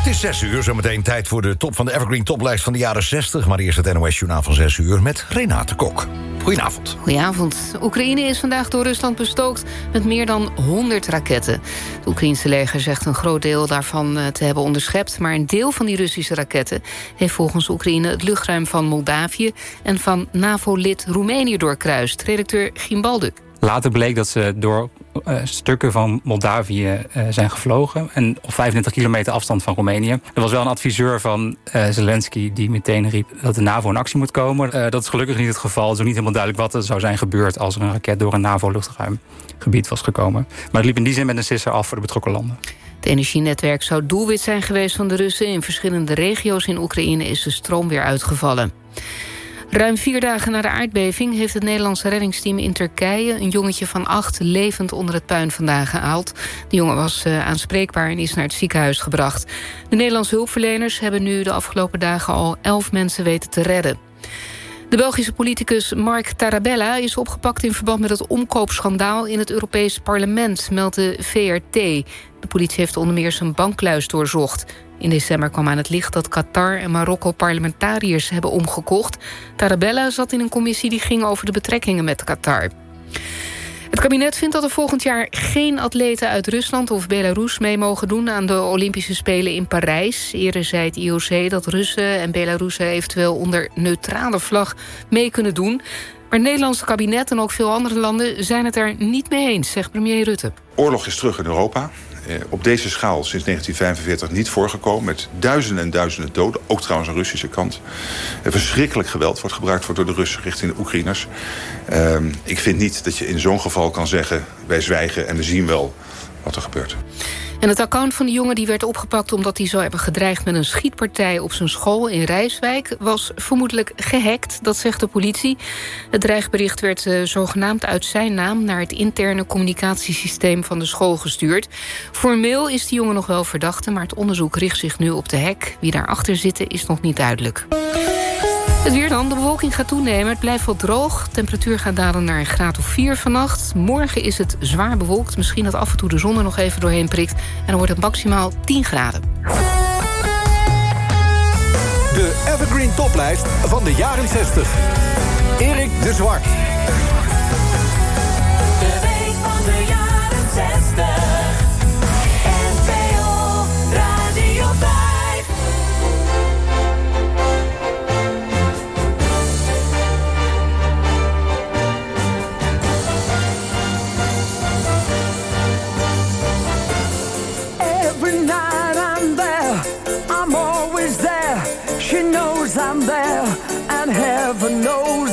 Het is 6 uur, zometeen tijd voor de top van de Evergreen Toplijst van de jaren 60. Maar eerst het NOS-journaal van 6 uur met Renate Kok. Goedenavond. Goedenavond. Oekraïne is vandaag door Rusland bestookt met meer dan 100 raketten. Het Oekraïnse leger zegt een groot deel daarvan eh, te hebben onderschept... maar een deel van die Russische raketten... heeft volgens Oekraïne het luchtruim van Moldavië... en van NAVO-lid Roemenië doorkruist. Redacteur Gimbalduk. Later bleek dat ze door uh, stukken van Moldavië uh, zijn gevlogen. En op 35 kilometer afstand van Roemenië. Er was wel een adviseur van uh, Zelensky die meteen riep dat de NAVO in actie moet komen. dat is gelukkig niet het geval. Het is ook niet helemaal duidelijk wat er zou zijn gebeurd als er een raket door een NAVO-luchtruimgebied was gekomen. Maar het liep in die zin met een sisser af voor de betrokken landen. Het energienetwerk zou doelwit zijn geweest van de Russen. In verschillende regio's in Oekraïne is de stroom weer uitgevallen. Ruim vier dagen na de aardbeving heeft het Nederlandse reddingsteam in Turkije... een jongetje van acht levend onder het puin vandaan gehaald. De jongen was uh, aanspreekbaar en is naar het ziekenhuis gebracht. De Nederlandse hulpverleners hebben nu de afgelopen dagen... al elf mensen weten te redden. De Belgische politicus Mark Tarabella is opgepakt in verband met het omkoopschandaal in het Europees Parlement, meldt de VRT. De politie heeft onder meer zijn bankluis doorzocht. In december kwam aan het licht dat Qatar en Marokko parlementariërs hebben omgekocht. Tarabella zat in een commissie die ging over de betrekkingen met Qatar. Het kabinet vindt dat er volgend jaar geen atleten uit Rusland of Belarus mee mogen doen aan de Olympische Spelen in Parijs. Eerder zei het IOC dat Russen en Belarussen eventueel onder neutrale vlag mee kunnen doen. Maar het Nederlandse kabinet en ook veel andere landen zijn het er niet mee eens, zegt premier Rutte. Oorlog is terug in Europa. Eh, op deze schaal sinds 1945 niet voorgekomen. Met duizenden en duizenden doden. Ook trouwens aan de Russische kant. Eh, verschrikkelijk geweld wordt gebruikt door de Russen richting de Oekraïners. Uh, ik vind niet dat je in zo'n geval kan zeggen... wij zwijgen en we zien wel wat er gebeurt. En het account van de jongen die werd opgepakt... omdat hij zou hebben gedreigd met een schietpartij op zijn school in Rijswijk... was vermoedelijk gehackt, dat zegt de politie. Het dreigbericht werd uh, zogenaamd uit zijn naam... naar het interne communicatiesysteem van de school gestuurd. Formeel is de jongen nog wel verdachte... maar het onderzoek richt zich nu op de hack. Wie daarachter zit is nog niet duidelijk. Het weer dan. De bewolking gaat toenemen. Het blijft wel droog. Temperatuur gaat dalen naar een graad of 4 vannacht. Morgen is het zwaar bewolkt. Misschien dat af en toe de zon er nog even doorheen prikt. En dan wordt het maximaal 10 graden. De Evergreen Toplijst van de jaren 60. Erik de Zwart. no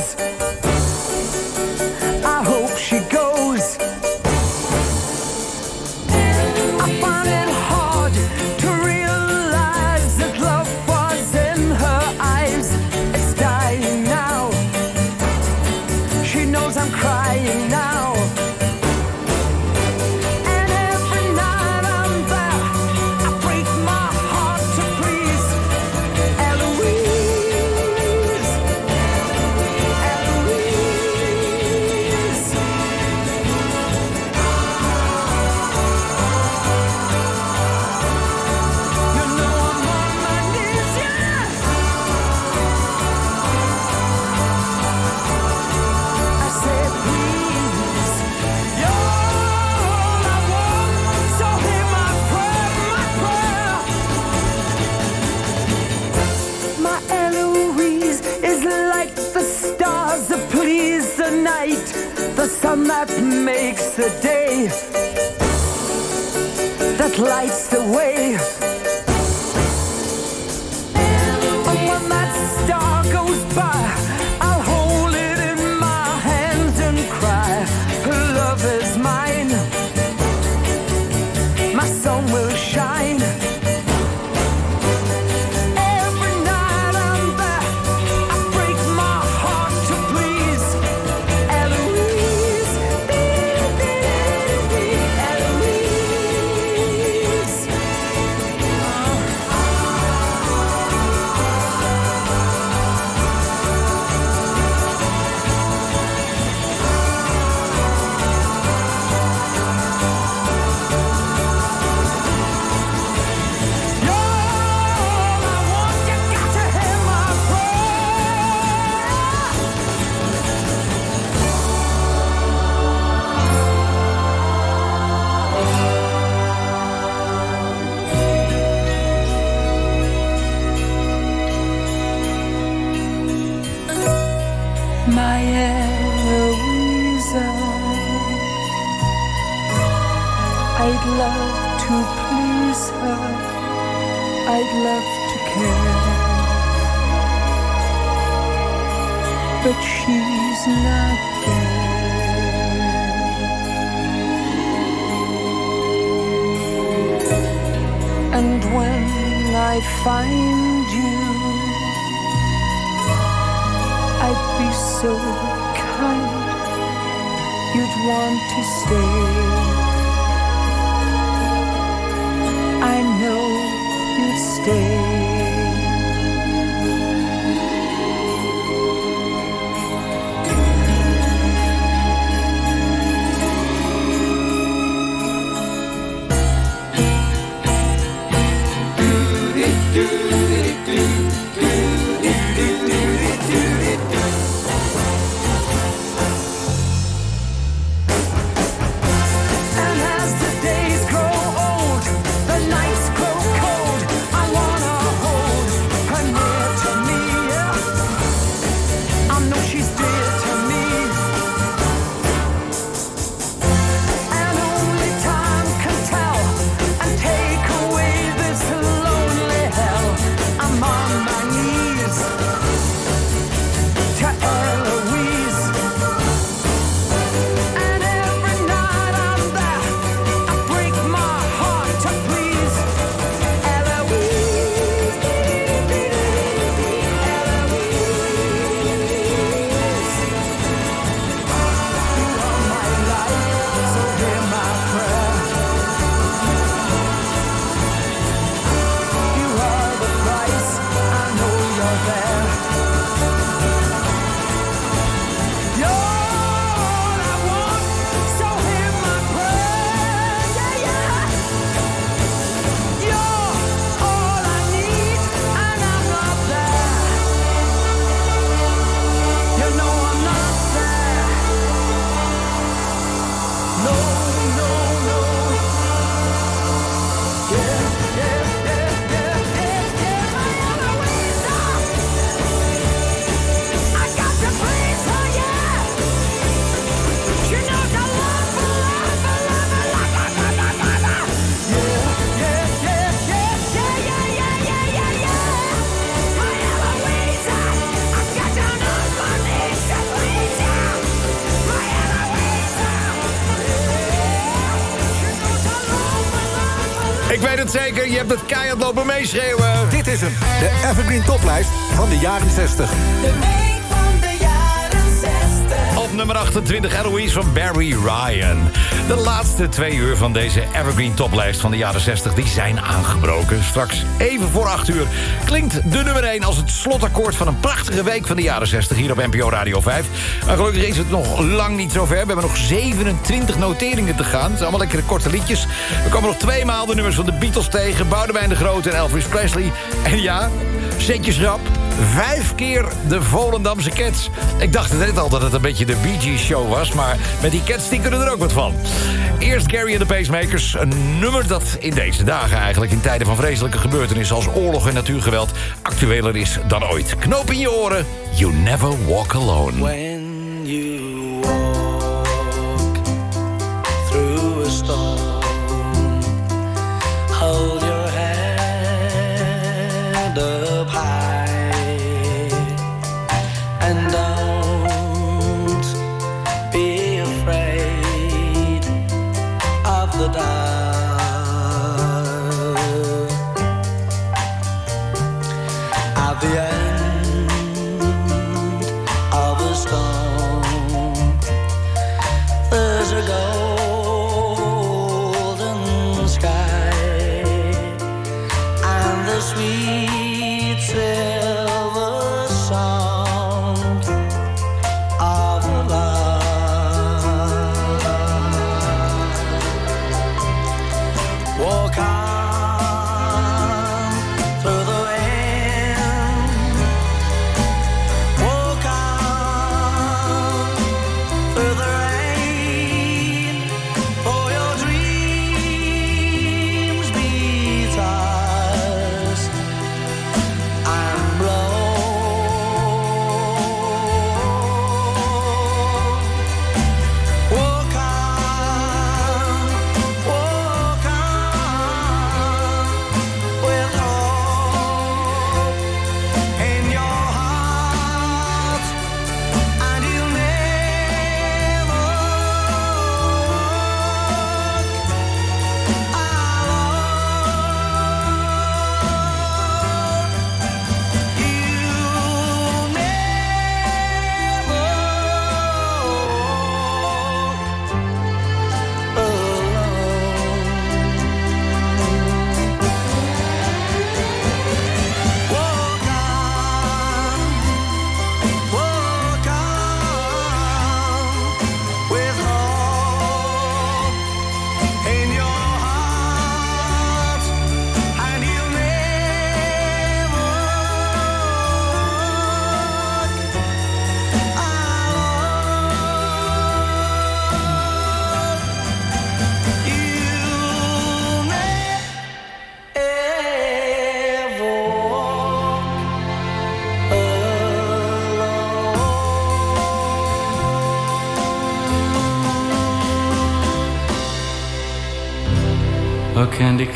the lopen meeschreeuwen. Dit is hem, de Evergreen Toplijst van de jaren 60. De 28 Eloise van Barry Ryan. De laatste twee uur van deze Evergreen toplijst van de jaren 60... die zijn aangebroken. Straks even voor 8 uur klinkt de nummer 1 als het slotakkoord... van een prachtige week van de jaren 60 hier op NPO Radio 5. Maar gelukkig is het nog lang niet zover. We hebben nog 27 noteringen te gaan. Het zijn allemaal lekkere korte liedjes. We komen nog tweemaal de nummers van de Beatles tegen... Boudewijn de Grote en Elvis Presley. En ja, zet je schrap... Vijf keer de Volendamse Cats. Ik dacht net al dat het een beetje de Gees show was... maar met die Cats die kunnen er ook wat van. Eerst Gary en de Pacemakers. Een nummer dat in deze dagen eigenlijk... in tijden van vreselijke gebeurtenissen als oorlog en natuurgeweld... actueler is dan ooit. Knoop in je oren. You never walk alone.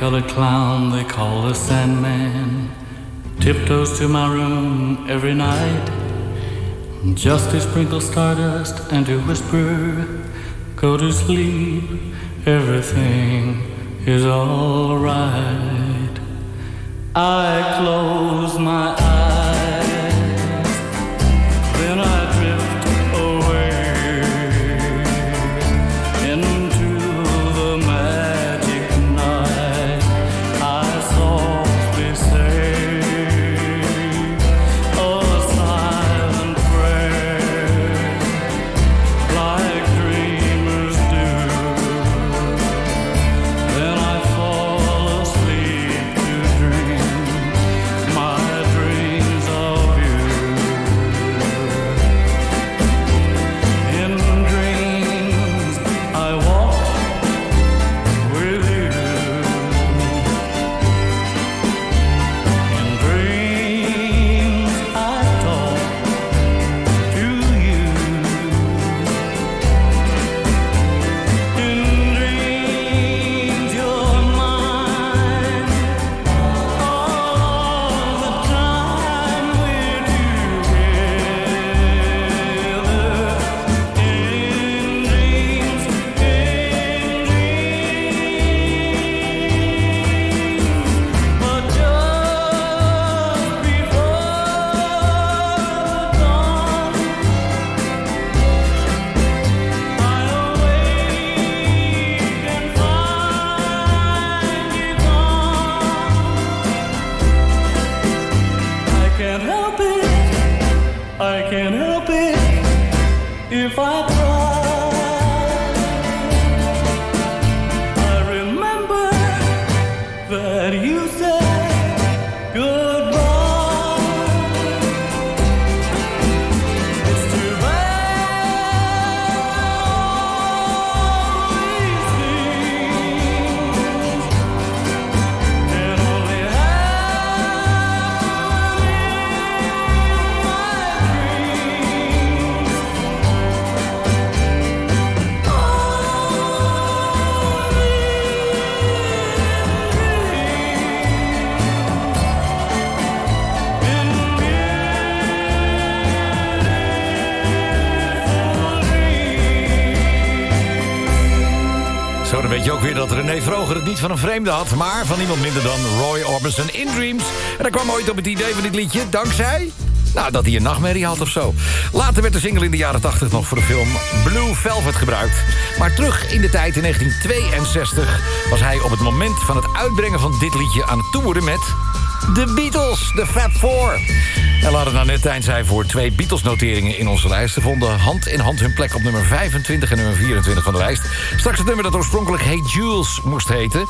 Colored clown they call the Sandman tiptoes to my room every night just to sprinkle stardust and to whisper, Go to sleep, everything is alright. I close my eyes, van een vreemde had... maar van niemand minder dan Roy Orbison in Dreams. En hij kwam ooit op het idee van dit liedje, dankzij... Nou, dat hij een nachtmerrie had of zo. Later werd de single in de jaren 80 nog voor de film Blue Velvet gebruikt. Maar terug in de tijd in 1962 was hij op het moment van het uitbrengen van dit liedje aan het toeren met... De Beatles, de Fab Four. En net eind zijn voor twee Beatles-noteringen in onze lijst. Ze vonden hand in hand hun plek op nummer 25 en nummer 24 van de lijst. Straks het nummer dat oorspronkelijk Hey Jules moest heten.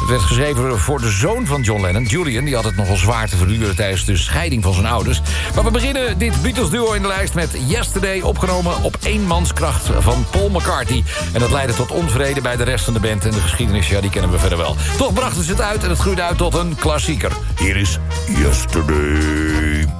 Het werd geschreven voor de zoon van John Lennon, Julian. Die had het nogal zwaar te verduren tijdens de scheiding van zijn ouders. Maar we beginnen dit Beatles-duo in de lijst met Yesterday... opgenomen op eenmanskracht van Paul McCartney. En dat leidde tot onvrede bij de rest van de band. En de geschiedenis, ja, die kennen we verder wel. Toch brachten ze het uit en het groeide uit tot een klassieker. Hier is Yesterday.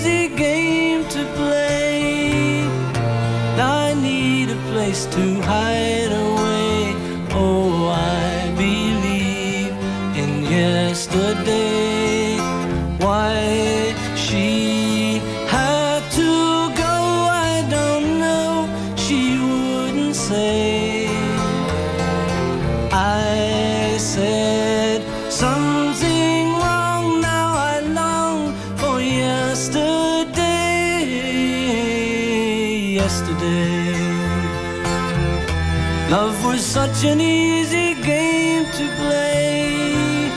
such an easy game to play.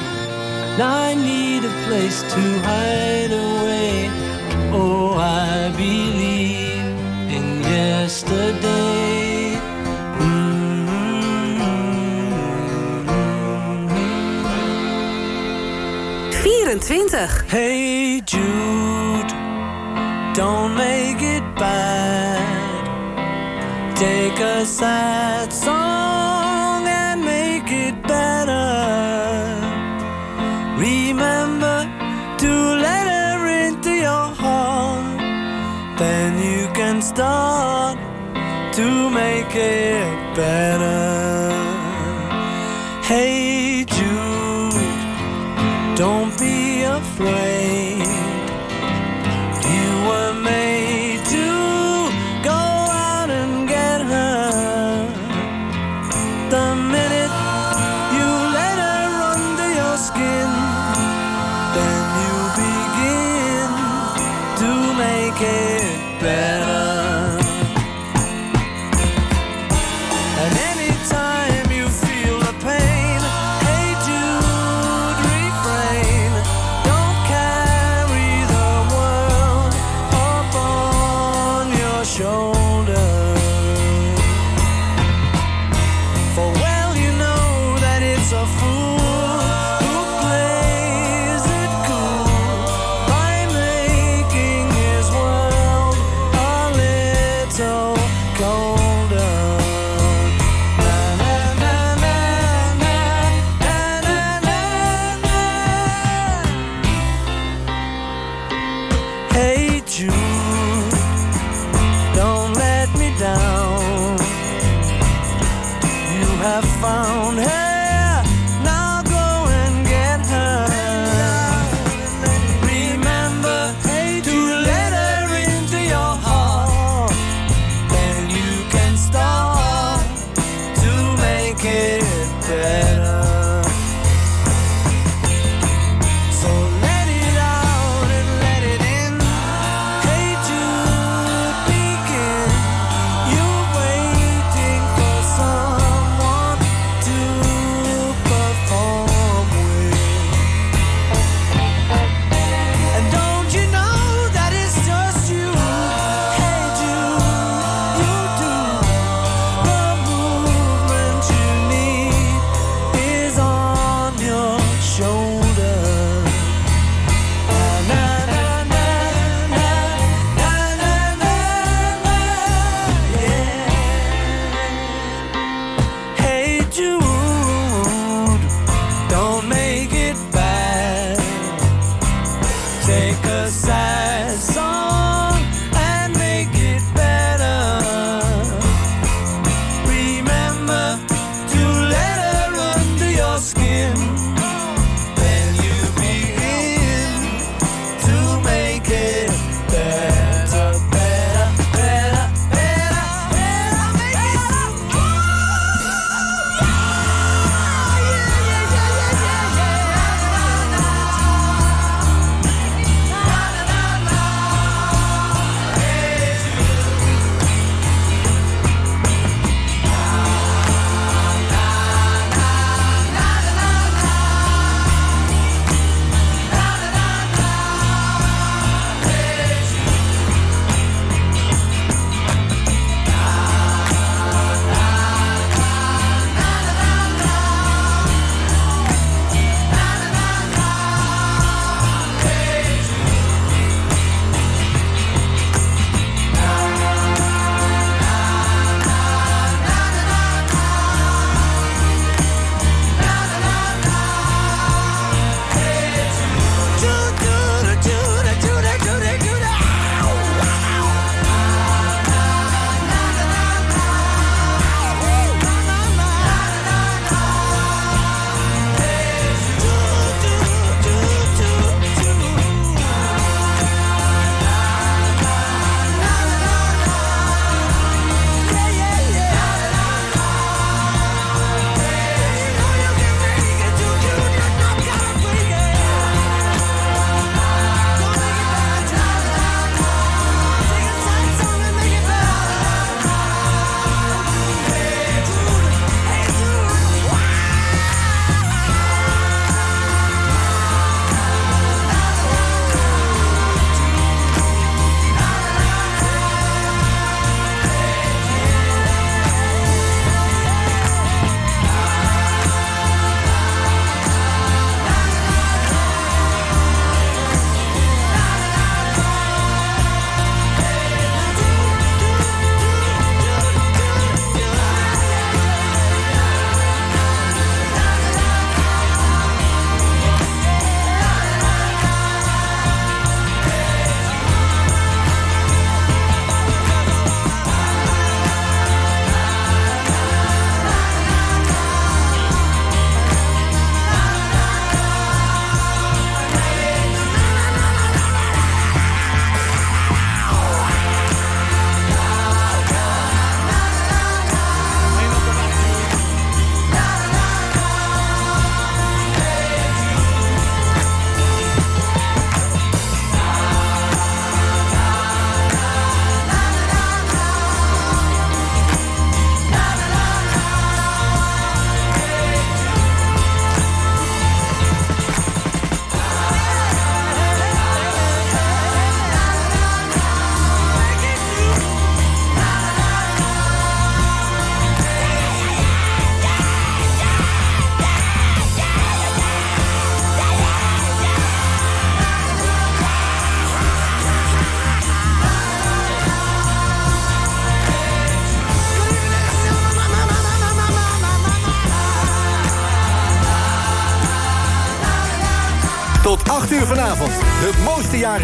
Now I need a place to hide away. Oh, I believe in yesterday. Hey Jude, don't make it bad. Take a sad song. done to make it better.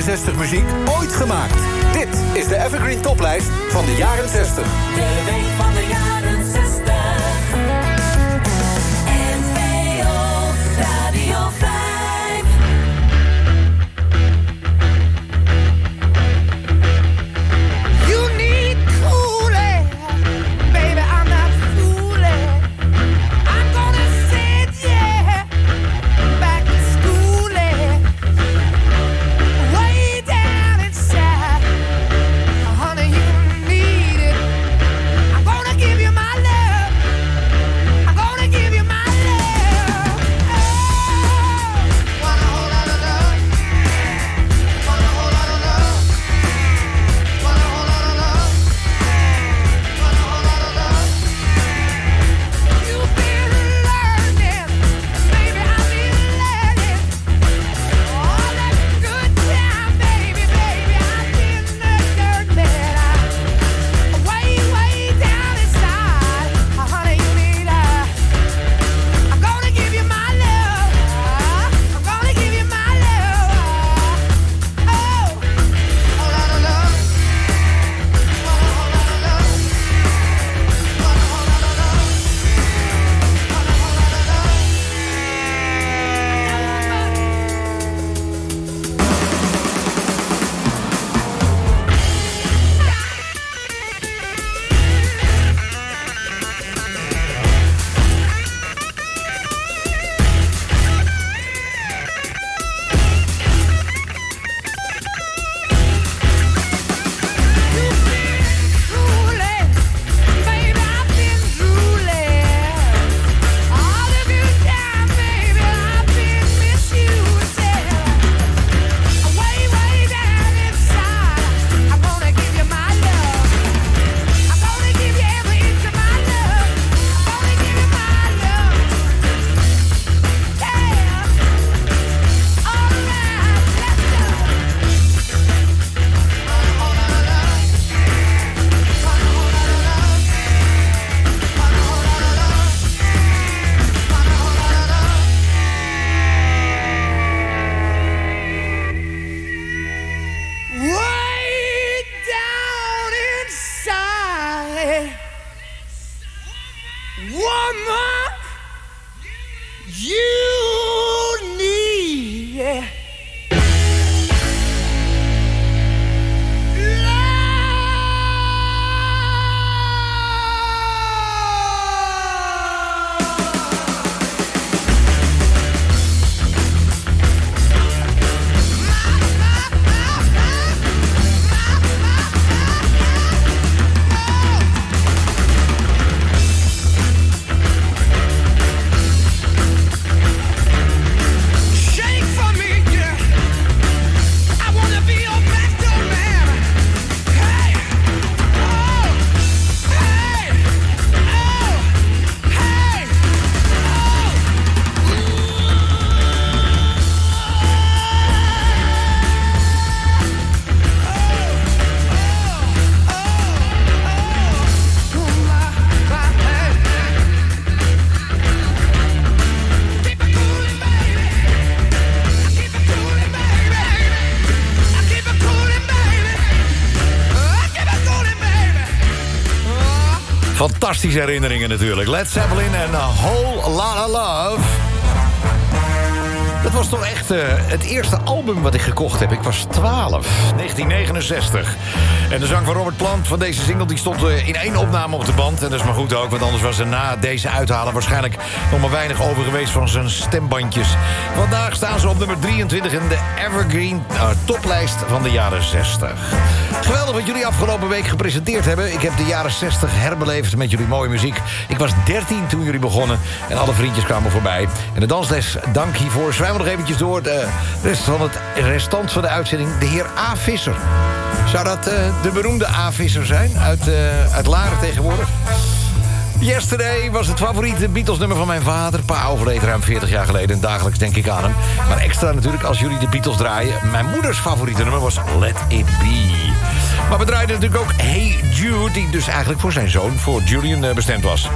Jaren 60 muziek ooit gemaakt. Dit is de Evergreen Toplijst van de jaren 60. Fantastische herinneringen natuurlijk. Led Zeppelin en A Whole Lot of Love. Dat was toch echt eh, het eerste album wat ik gekocht heb. Ik was 12, 1969. En de zang van Robert Plant van deze single... die stond eh, in één opname op de band. En dat is maar goed ook, want anders was er na deze uithalen... waarschijnlijk nog maar weinig over geweest van zijn stembandjes. Vandaag staan ze op nummer 23 in de Evergreen eh, toplijst van de jaren 60. Geweldig wat jullie afgelopen week gepresenteerd hebben. Ik heb de jaren 60 herbeleefd met jullie mooie muziek. Ik was 13 toen jullie begonnen en alle vriendjes kwamen voorbij. En de dansles, dank hiervoor. Nog eventjes door. De rest van het restant van de uitzending, de heer A. Visser. Zou dat eh, de beroemde A. Visser zijn? Uit, eh, uit Laren tegenwoordig? Yesterday was het favoriete Beatles-nummer van mijn vader. Pa overleed ruim 40 jaar geleden en dagelijks denk ik aan hem. Maar extra natuurlijk als jullie de Beatles draaien. Mijn moeders favoriete nummer was Let It Be. Maar we draaiden natuurlijk ook Hey Jude... die dus eigenlijk voor zijn zoon, voor Julian, eh, bestemd was.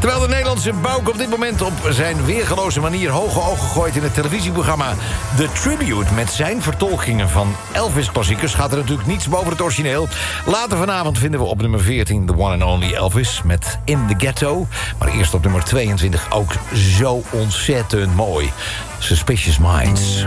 Terwijl de Nederlandse Bouk op dit moment op zijn weergeloze manier... hoge ogen gooit in het televisieprogramma The Tribute... met zijn vertolkingen van Elvis-klassiekers... gaat er natuurlijk niets boven het origineel. Later vanavond vinden we op nummer 14 The One and Only Elvis... met In the Ghetto. Maar eerst op nummer 22 ook zo ontzettend mooi. Suspicious Minds.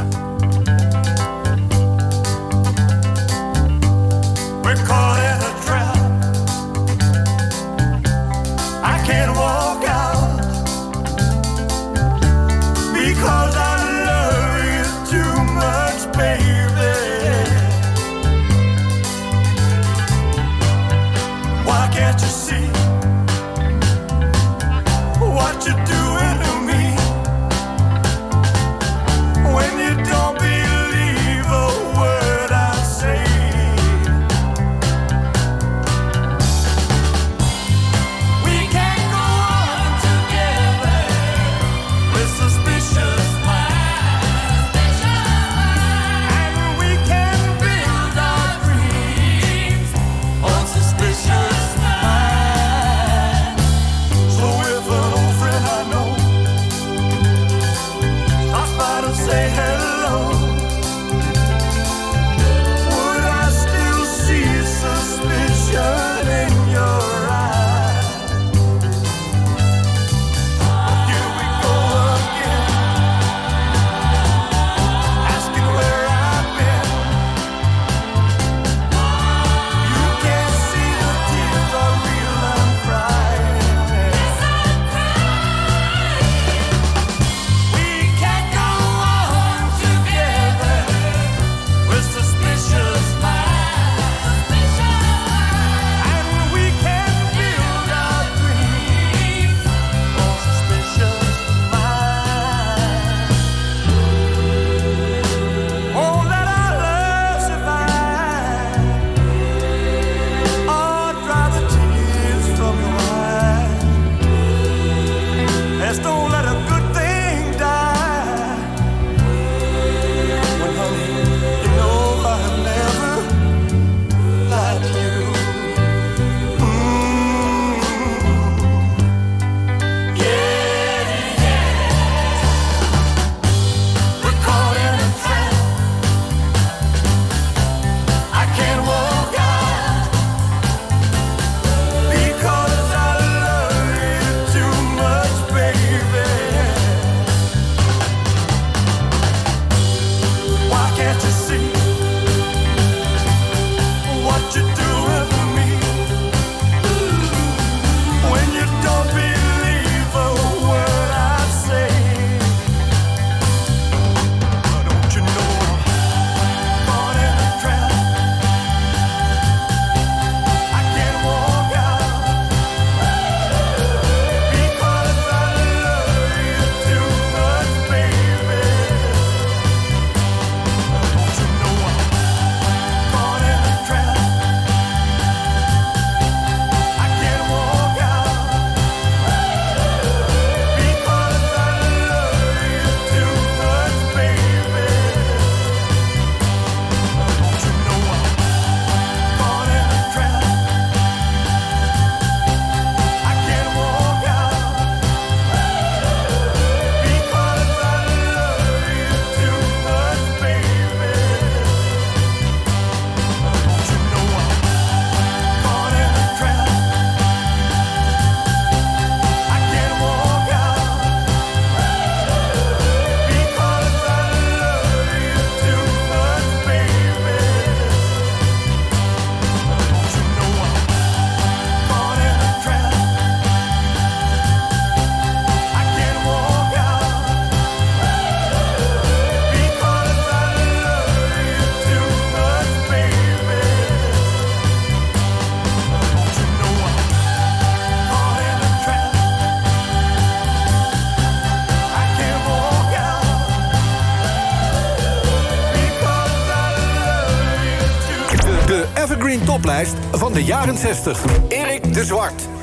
hitlijst van de jaren 60. Erik de Zwart.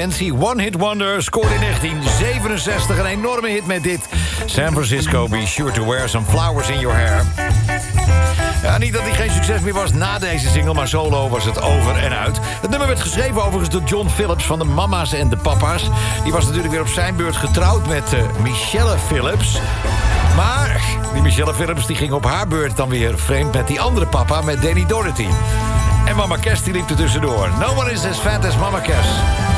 One Hit Wonder, scoorde in 1967 een enorme hit met dit. San Francisco, be sure to wear some flowers in your hair. Niet dat hij geen succes meer was na deze single, maar solo was het over en uit. Het nummer werd geschreven overigens door John Phillips van de Mama's en de Papa's. Die was natuurlijk weer op zijn beurt getrouwd met eh, Michelle Phillips. Maar die Michelle Phillips die ging op haar beurt dan weer vreemd met die andere papa, met Danny Doherty. En Mama Cass die liep er tussendoor. No one is as fat as Mama Cass.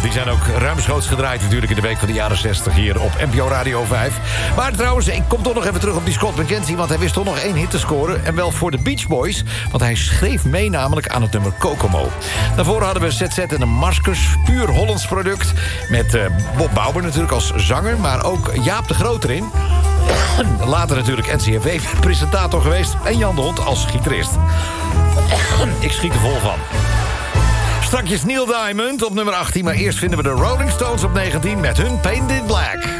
Nou, die zijn ook ruimschoots gedraaid natuurlijk in de week van de jaren 60 hier op NPO Radio 5. Maar trouwens, ik kom toch nog even terug op die Scott McKenzie... want hij wist toch nog één hit te scoren. En wel voor de Beach Boys, want hij schreef mee namelijk aan het nummer Kokomo. Daarvoor hadden we ZZ en de Maskers, puur Hollands product... met eh, Bob Bauer natuurlijk als zanger, maar ook Jaap de Groot erin... Later natuurlijk NCRV-presentator geweest... en Jan de Hond als gitarist. Ik schiet er vol van. Strakjes Neil Diamond op nummer 18... maar eerst vinden we de Rolling Stones op 19 met hun Painted Black.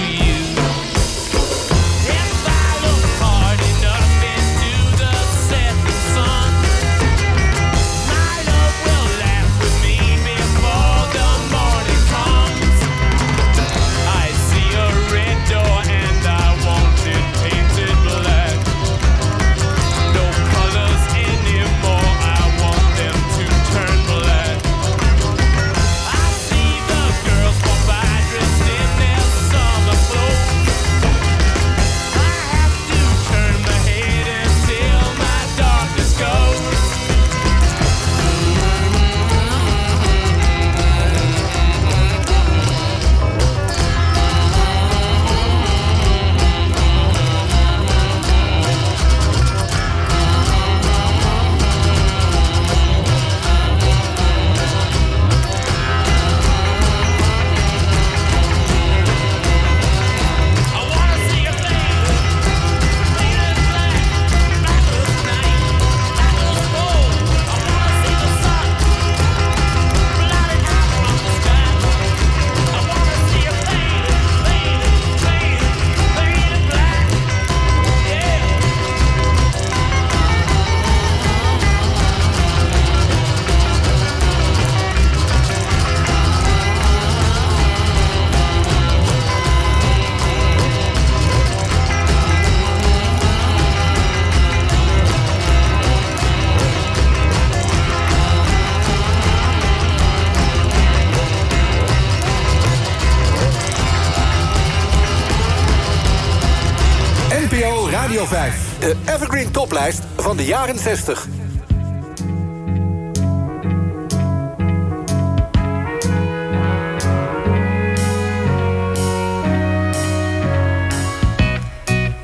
De Evergreen Toplijst van de jaren 60.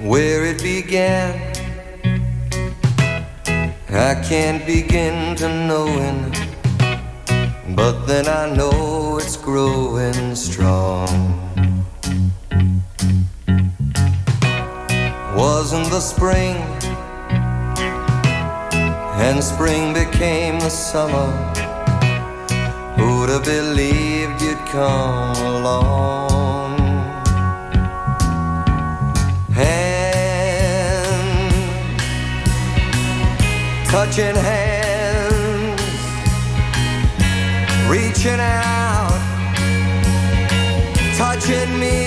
where it began. I can't begin to knowing, but then I know it's growing the spring, and spring became the summer. Who'd have believed you'd come along? Hands, touching hands, reaching out, touching me.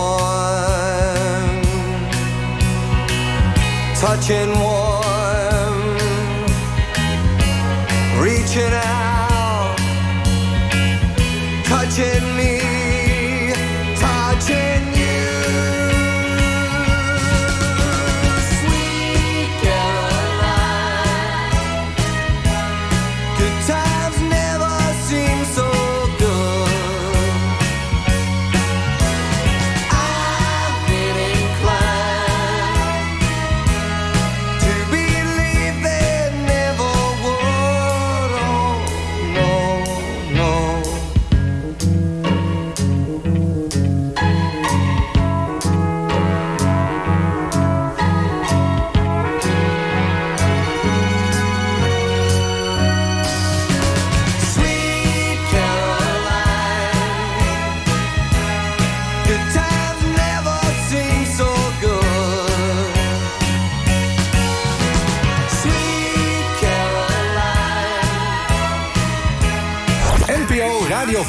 天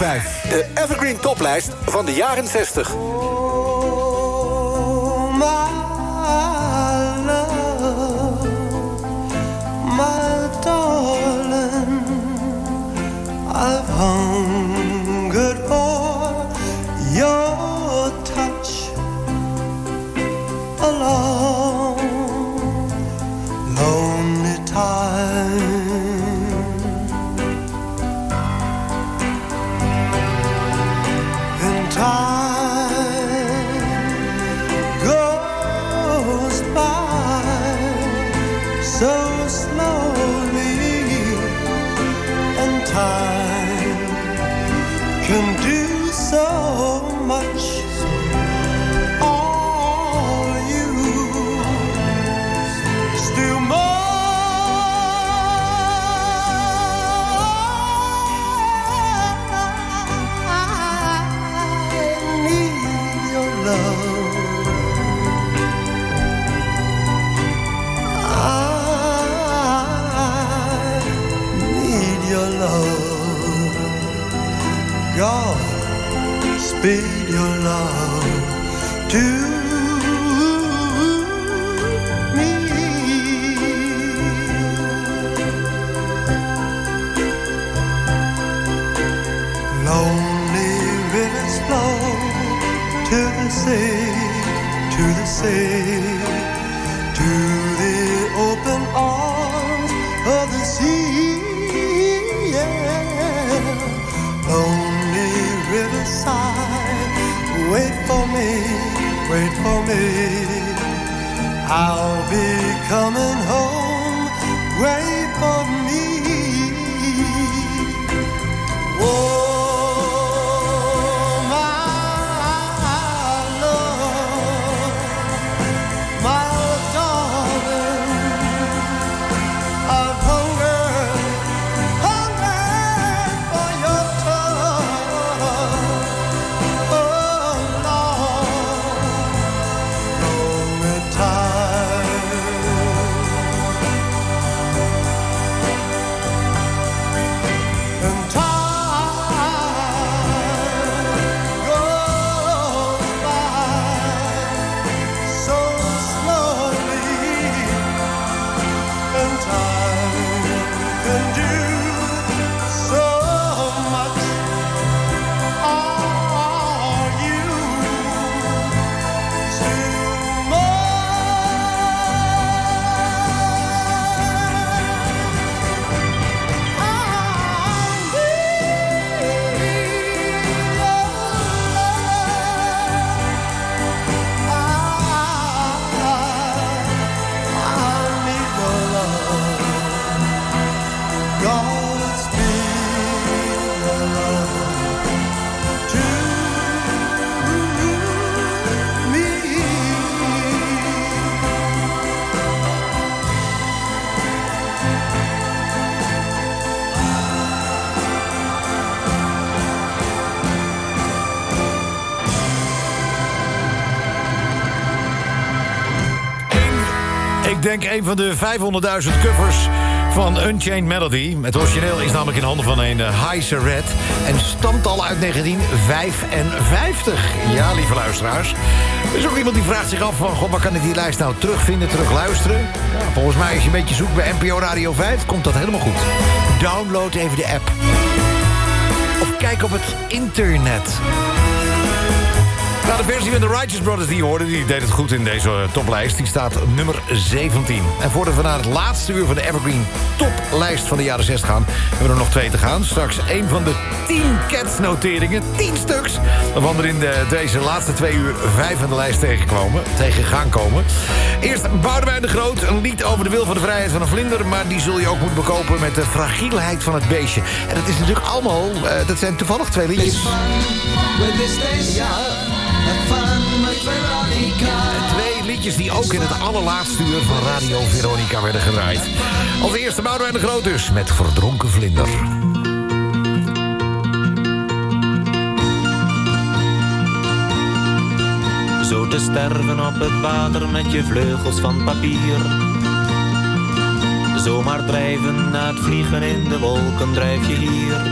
De Evergreen Toplijst van de jaren 60. I'll be coming home. Een van de 500.000 covers van Unchained Melody. Het origineel is namelijk in handen van een uh, High Red... en stamt al uit 1955. Ja, lieve luisteraars. Er is ook iemand die vraagt zich af van... God, waar kan ik die lijst nou terugvinden, terugluisteren? Volgens mij als je een beetje zoekt bij NPO Radio 5... komt dat helemaal goed. Download even de app. Of kijk op het internet. Nou, de versie van de Righteous Brothers die je hoorde... die deed het goed in deze toplijst. Die staat nummer 17. En voordat we naar het laatste uur van de Evergreen toplijst van de jaren 60 gaan... hebben we er nog twee te gaan. Straks een van de 10 Cats-noteringen. 10 stuks. Waarvan er in de, deze laatste twee uur vijf van de lijst tegenkomen, tegen gaan komen. Eerst Boudewijn de Groot. Een lied over de wil van de vrijheid van een vlinder. Maar die zul je ook moeten bekopen met de fragielheid van het beestje. En dat is natuurlijk allemaal... Uh, dat zijn toevallig twee liedjes. Ja. Twee liedjes die ook in het allerlaatste uur van Radio Veronica werden gedraaid. Als eerste Boudewijn de Groot dus, met Verdronken Vlinder. Zo te sterven op het water met je vleugels van papier. Zomaar drijven na het vliegen in de wolken drijf je hier.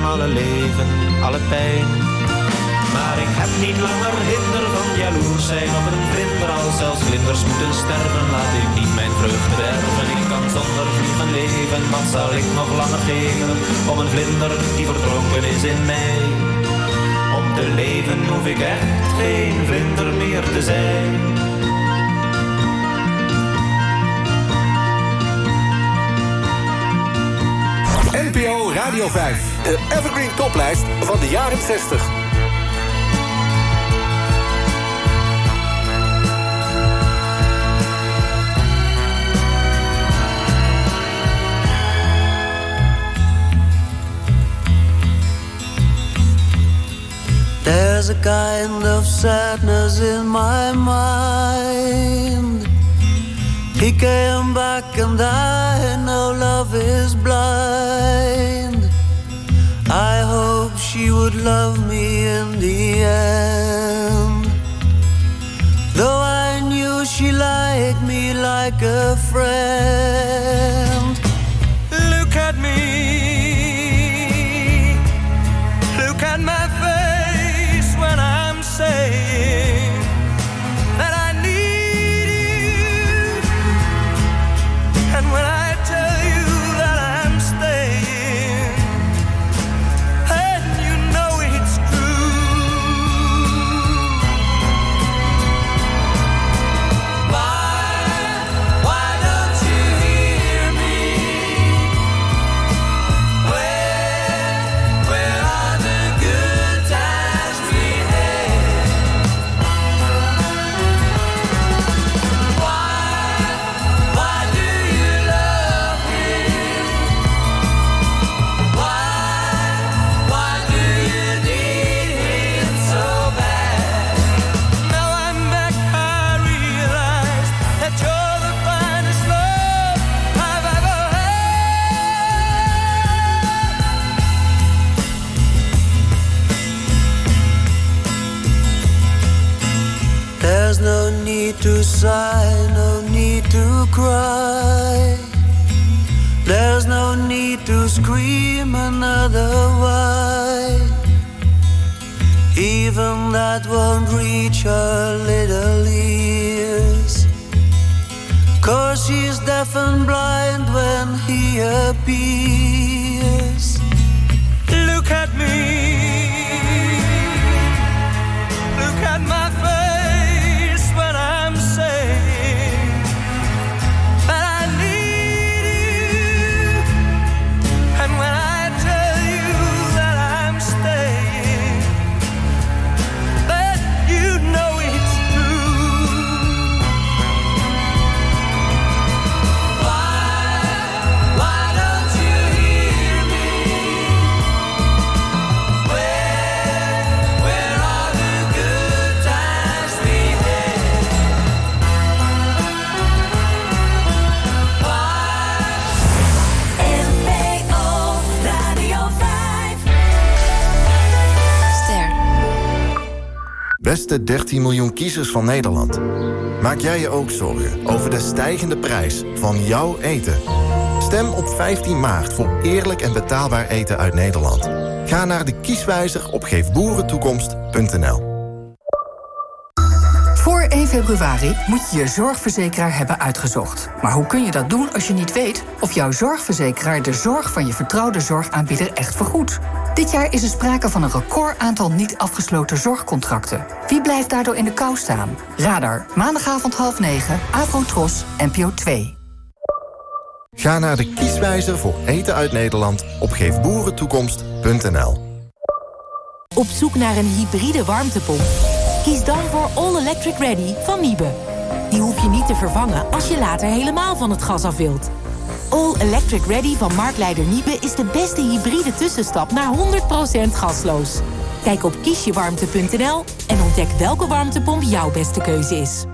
Van alle leven, alle pijn. Maar ik heb niet langer hinder van jaloers zijn op een vlinder. Als zelfs vlinders moeten sterven, laat ik niet mijn vreugde werven. Ik kan zonder vliegen leven, wat zal ik nog langer geven? Om een vlinder die verdronken is in mij. Om te leven hoef ik echt geen vlinder meer te zijn. Radio 5. De Evergreen Toplijst van de jaren 60. There's a kind of sadness in my mind. He came back and I know love is blind. Love me in the end. Though I knew she liked me like a friend. He Beste 13 miljoen kiezers van Nederland. Maak jij je ook zorgen over de stijgende prijs van jouw eten? Stem op 15 maart voor eerlijk en betaalbaar eten uit Nederland. Ga naar de kieswijzer op geefboerentoekomst.nl. Voor 1 februari moet je je zorgverzekeraar hebben uitgezocht. Maar hoe kun je dat doen als je niet weet of jouw zorgverzekeraar de zorg van je vertrouwde zorgaanbieder echt vergoedt? Dit jaar is er sprake van een record aantal niet afgesloten zorgcontracten. Wie blijft daardoor in de kou staan? Radar, maandagavond half negen, Avrotros, NPO 2. Ga naar de kieswijzer voor eten uit Nederland op geefboerentoekomst.nl. Op zoek naar een hybride warmtepomp? Kies dan voor All Electric Ready van Niebe. Die hoef je niet te vervangen als je later helemaal van het gas af wilt. All Electric Ready van marktleider Niebe is de beste hybride tussenstap naar 100% gasloos. Kijk op kiesjewarmte.nl en ontdek welke warmtepomp jouw beste keuze is.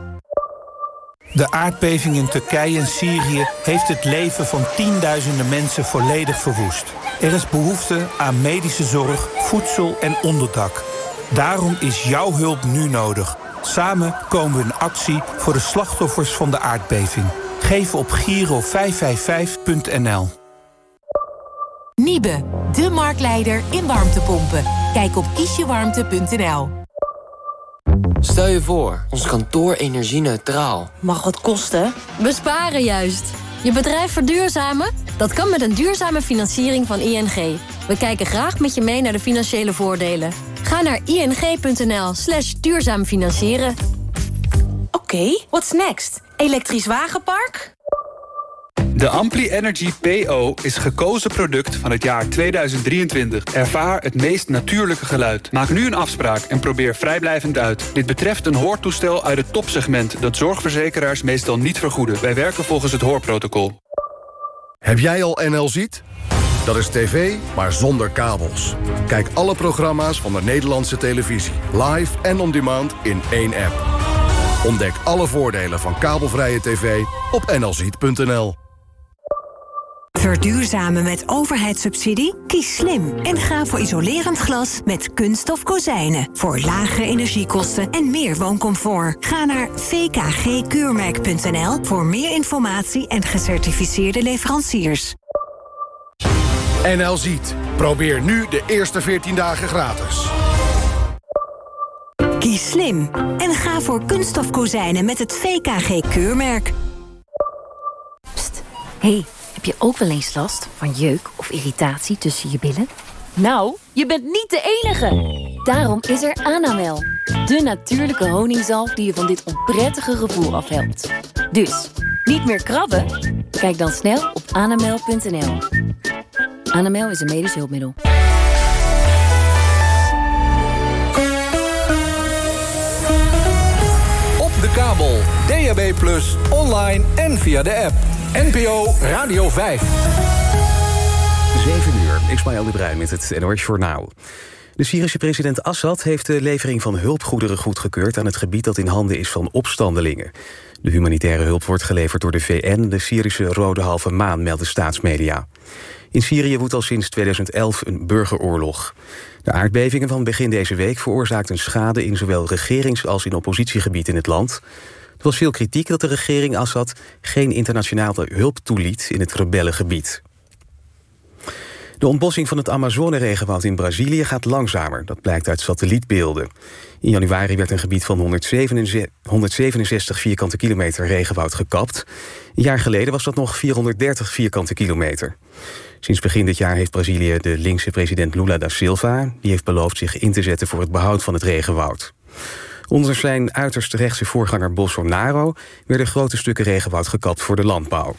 De aardbeving in Turkije en Syrië heeft het leven van tienduizenden mensen volledig verwoest. Er is behoefte aan medische zorg, voedsel en onderdak. Daarom is jouw hulp nu nodig. Samen komen we in actie voor de slachtoffers van de aardbeving. Geef op Giro 555.nl. Niebe, de marktleider in warmtepompen. Kijk op kiesjewarmte.nl. Stel je voor, ons kantoor energie-neutraal. Mag wat kosten? Besparen juist. Je bedrijf verduurzamen? Dat kan met een duurzame financiering van ING. We kijken graag met je mee naar de financiële voordelen. Ga naar ing.nl slash duurzaam financieren. Oké, what's next? Elektrisch wagenpark? De Ampli Energy PO is gekozen product van het jaar 2023. Ervaar het meest natuurlijke geluid. Maak nu een afspraak en probeer vrijblijvend uit. Dit betreft een hoortoestel uit het topsegment... dat zorgverzekeraars meestal niet vergoeden. Wij werken volgens het hoorprotocol. Heb jij al NL Ziet? Dat is tv, maar zonder kabels. Kijk alle programma's van de Nederlandse televisie. Live en on demand in één app. Ontdek alle voordelen van kabelvrije tv op nlziet.nl. Verduurzamen met overheidssubsidie? Kies slim en ga voor isolerend glas met kunststof kozijnen. Voor lagere energiekosten en meer wooncomfort. Ga naar vkgkeurmerk.nl voor meer informatie en gecertificeerde leveranciers. NL Ziet. Probeer nu de eerste 14 dagen gratis. Kies slim en ga voor kunststof kozijnen met het VKG-keurmerk. hey, heb je ook wel eens last van jeuk of irritatie tussen je billen? Nou, je bent niet de enige. Daarom is er Anamel. De natuurlijke honingzalf die je van dit onprettige gevoel afhelpt. Dus, niet meer krabben? Kijk dan snel op anamel.nl. Anamel is een medisch hulpmiddel. Op de kabel, DAB+, online en via de app. NPO Radio 5. 7 uur, Ismaël de Bruin met het NOS Journaal. De Syrische president Assad heeft de levering van hulpgoederen goedgekeurd... aan het gebied dat in handen is van opstandelingen. De humanitaire hulp wordt geleverd door de VN... de Syrische Rode Halve Maan, melden staatsmedia. In Syrië woedt al sinds 2011 een burgeroorlog. De aardbevingen van begin deze week veroorzaakten schade... in zowel regerings- als in oppositiegebied in het land. Er was veel kritiek dat de regering Assad geen internationale hulp toeliet in het rebellengebied. De ontbossing van het Amazone-regenwoud in Brazilië gaat langzamer. Dat blijkt uit satellietbeelden. In januari werd een gebied van 167, 167 vierkante kilometer regenwoud gekapt. Een jaar geleden was dat nog 430 vierkante kilometer. Sinds begin dit jaar heeft Brazilië de linkse president Lula da Silva... die heeft beloofd zich in te zetten voor het behoud van het regenwoud. Onder zijn uiterst rechtse voorganger Bolsonaro... werden grote stukken regenwoud gekapt voor de landbouw.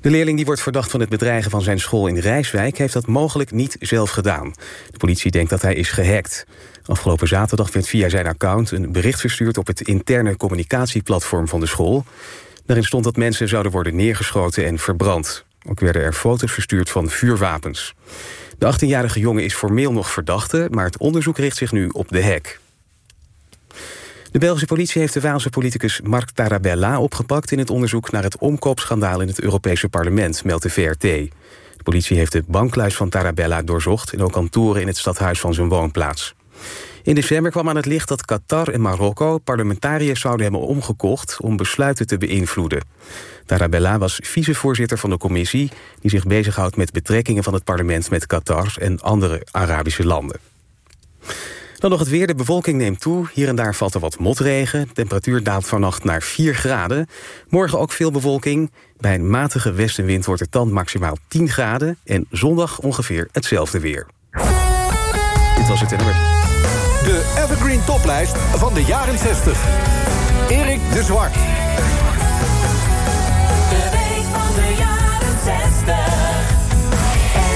De leerling die wordt verdacht van het bedreigen van zijn school in Rijswijk... heeft dat mogelijk niet zelf gedaan. De politie denkt dat hij is gehackt. Afgelopen zaterdag werd via zijn account een bericht verstuurd... op het interne communicatieplatform van de school. Daarin stond dat mensen zouden worden neergeschoten en verbrand. Ook werden er foto's verstuurd van vuurwapens. De 18-jarige jongen is formeel nog verdachte... maar het onderzoek richt zich nu op de hack. De Belgische politie heeft de Waalse politicus Mark Tarabella opgepakt... in het onderzoek naar het omkoopschandaal in het Europese parlement, meldt de VRT. De politie heeft de bankluis van Tarabella doorzocht... en ook kantoren in het stadhuis van zijn woonplaats. In december kwam aan het licht dat Qatar en Marokko... parlementariërs zouden hebben omgekocht om besluiten te beïnvloeden. Tarabella was vicevoorzitter van de commissie... die zich bezighoudt met betrekkingen van het parlement met Qatar... en andere Arabische landen. Dan nog het weer. De bewolking neemt toe. Hier en daar valt er wat motregen. Temperatuur daalt vannacht naar 4 graden. Morgen ook veel bewolking. Bij een matige westenwind wordt het dan maximaal 10 graden. En zondag ongeveer hetzelfde weer. Dit was het NOS. De Evergreen Toplijst van de jaren 60. Erik de Zwart. De week van de jaren 60.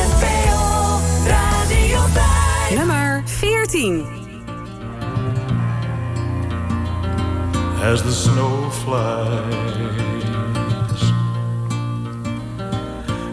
NPO Radio 5. Nummer 14. as the snow flies.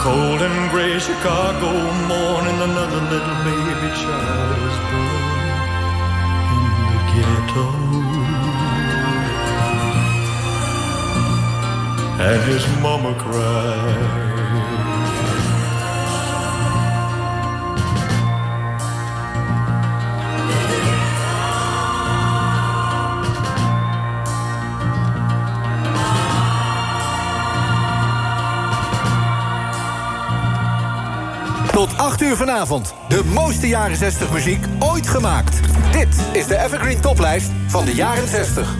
cold and gray Chicago morning, another little baby child is born in the ghetto. And his mama cried. 8 uur vanavond. De mooiste jaren 60 muziek ooit gemaakt. Dit is de Evergreen Toplijst van de jaren 60.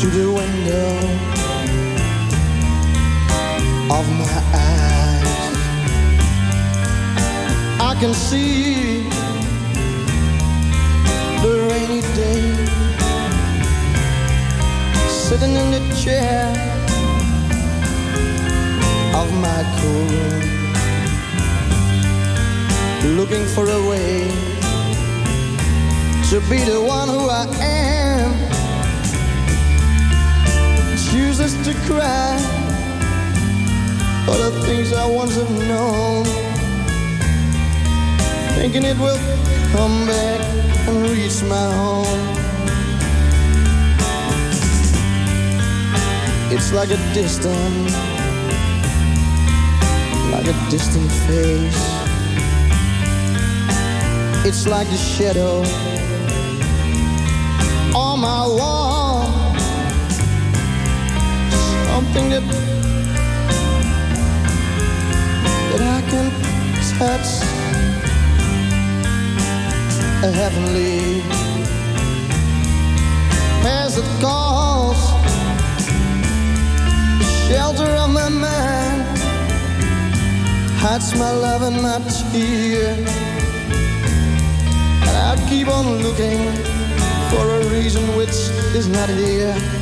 to the window of my eyes. I can see the rainy day sitting in the chair of my cool looking for a way to be the one who I am. Chooses to cry for the things I once have known, thinking it will come back and reach my home. It's like a distant, like a distant face. It's like the shadow on my wall. Something that that I can touch. A heavenly as it calls the shelter of my mind hides my love and my tear and I keep on looking for a reason which is not here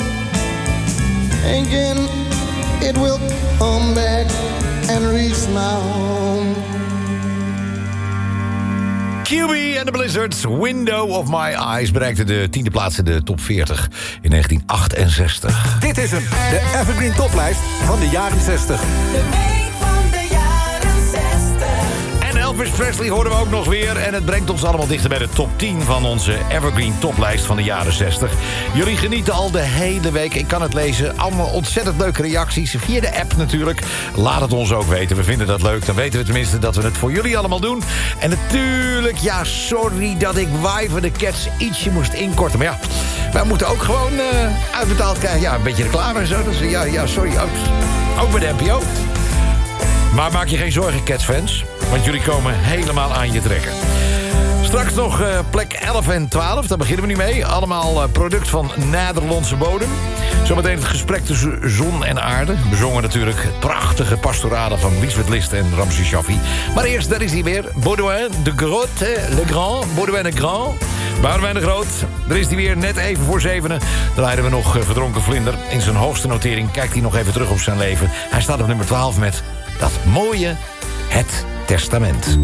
Thinking it will come back and reach my home. QB en de Blizzards, Window of My Eyes... bereikte de tiende plaats in de top 40 in 1968. Dit is hem, de Evergreen Toplijst van de jaren 60. Elvis Presley horen we ook nog weer. En het brengt ons allemaal dichter bij de top 10 van onze Evergreen toplijst van de jaren 60. Jullie genieten al de hele week. Ik kan het lezen. Allemaal ontzettend leuke reacties. Via de app natuurlijk. Laat het ons ook weten. We vinden dat leuk. Dan weten we tenminste dat we het voor jullie allemaal doen. En natuurlijk, ja, sorry dat ik Wive de Cats ietsje moest inkorten. Maar ja, wij moeten ook gewoon eh, uitbetaald krijgen. Ja, een beetje reclame en zo. Dus, ja, ja, sorry. Ook, ook bij de NPO. Maar maak je geen zorgen, Cats-fans. Want jullie komen helemaal aan je trekken. Straks nog eh, plek 11 en 12, daar beginnen we nu mee. Allemaal eh, product van Nederlandse bodem. Zometeen het gesprek tussen zon en aarde. Bezongen natuurlijk prachtige pastorale van Lisbeth List en Ramses Shaffi. Maar eerst, daar is hij weer. Baudouin de Groot, hè, Le Grand. Baudouin de Grand. Boudewijn de Groot. Daar is hij weer, net even voor zevenen. Rijden we nog eh, Verdronken Vlinder. In zijn hoogste notering kijkt hij nog even terug op zijn leven. Hij staat op nummer 12 met dat mooie Het Testament.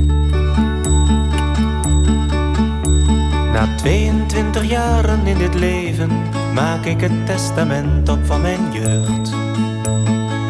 Na 22 jaren in dit leven maak ik het testament op van mijn jeugd.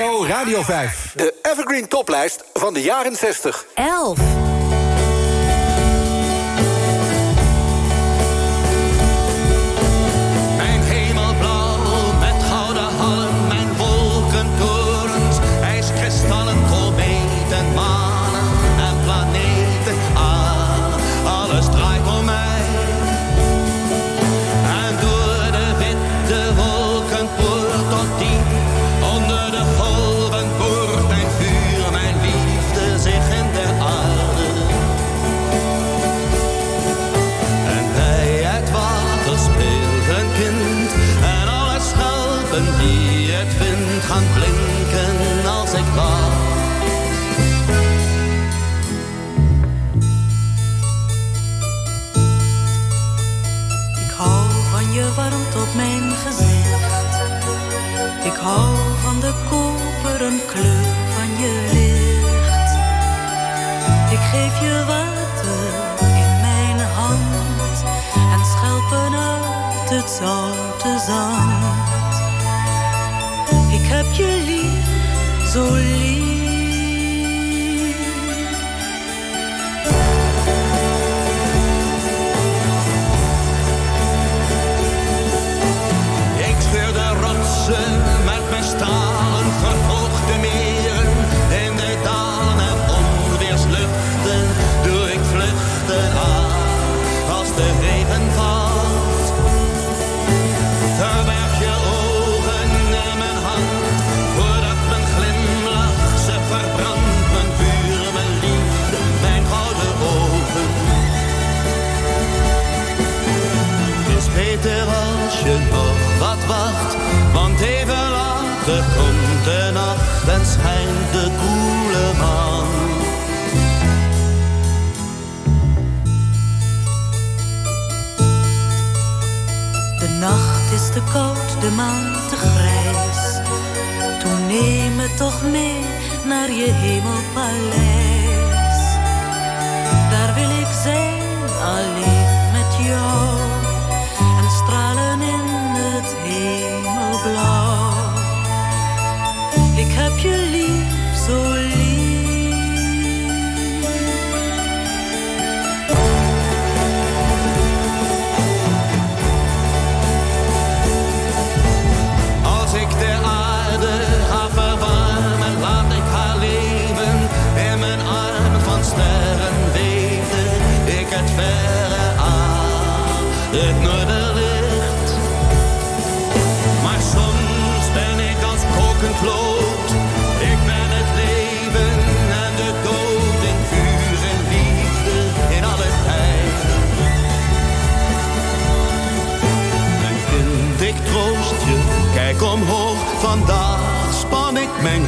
NPO Radio 5. De Evergreen Toplijst van de jaren 60. 11. Je water in mijn hand en schelpen uit het zoute zand. Ik heb je lief, zo lief. Later komt de nacht en schijnt de koele maan. De nacht is te koud, de maan te grijs. Toen neem me toch mee naar je hemelpaleis.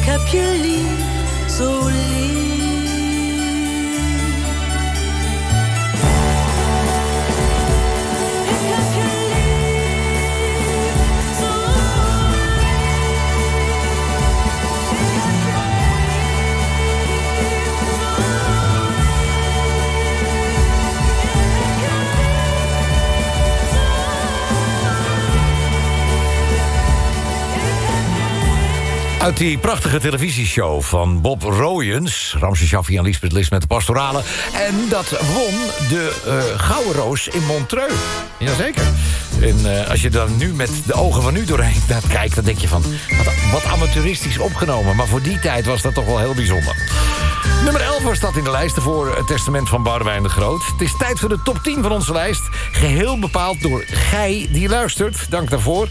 Ik heb je lief, zo lief. Uit die prachtige televisieshow van Bob Royens... Ramse Shaffi en Lisbeth Lis met de pastorale. En dat won de uh, Gouden Roos in Montreux. Jazeker. En uh, als je dan nu met de ogen van nu doorheen naar kijkt... dan denk je van, wat, wat amateuristisch opgenomen. Maar voor die tijd was dat toch wel heel bijzonder. Nummer 11 was dat in de lijst voor het testament van Boudewijn de Groot. Het is tijd voor de top 10 van onze lijst. Geheel bepaald door Gij die luistert. Dank daarvoor.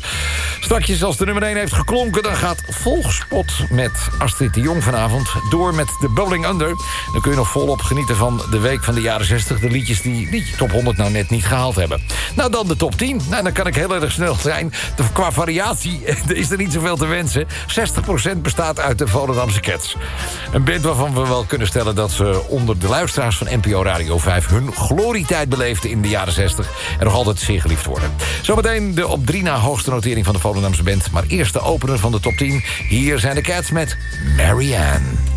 Strakjes als de nummer 1 heeft geklonken... dan gaat Volgspot met Astrid de Jong vanavond door met de Bowling Under. Dan kun je nog volop genieten van de week van de jaren 60. De liedjes die die top 100 nou net niet gehaald hebben. Nou, dan de top 10. Nou, dan kan ik heel erg snel zijn. De, qua variatie is er niet zoveel te wensen. 60% bestaat uit de Volendamse Cats. Een band waarvan we wel kunnen stellen dat ze onder de luisteraars van NPO Radio 5... hun glorietijd beleefden in de jaren 60 en nog altijd zeer geliefd worden. Zometeen de op drie na hoogste notering van de Volendamse band... maar eerst de opener van de top 10. Hier zijn de Cats met Marianne.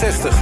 60.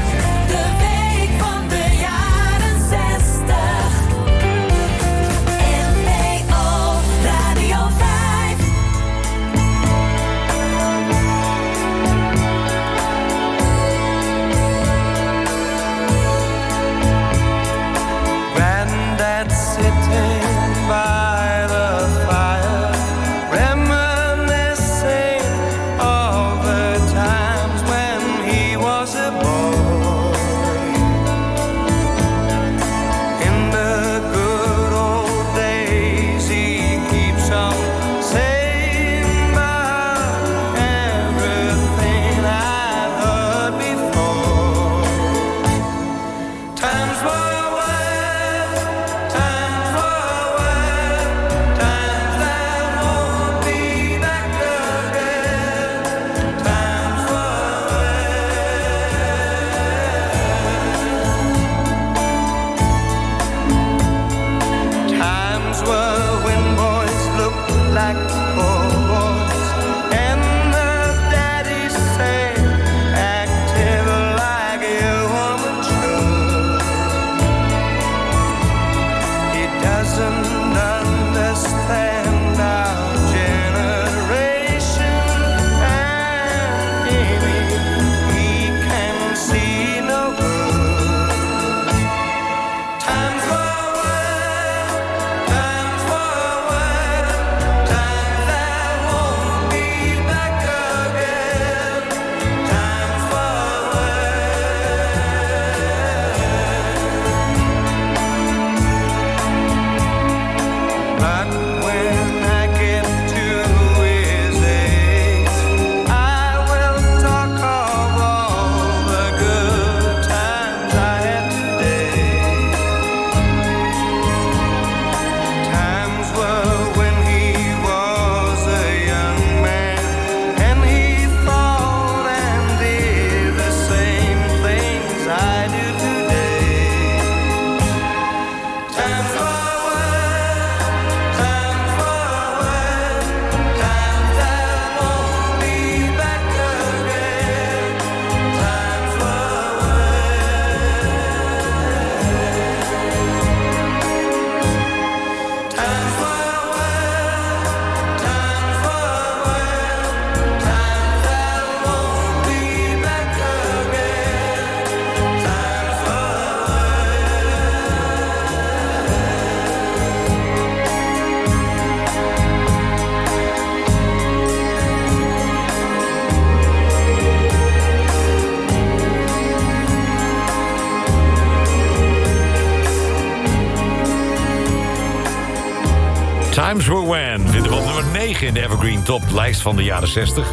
9 in de Evergreen Top lijst van de jaren 60.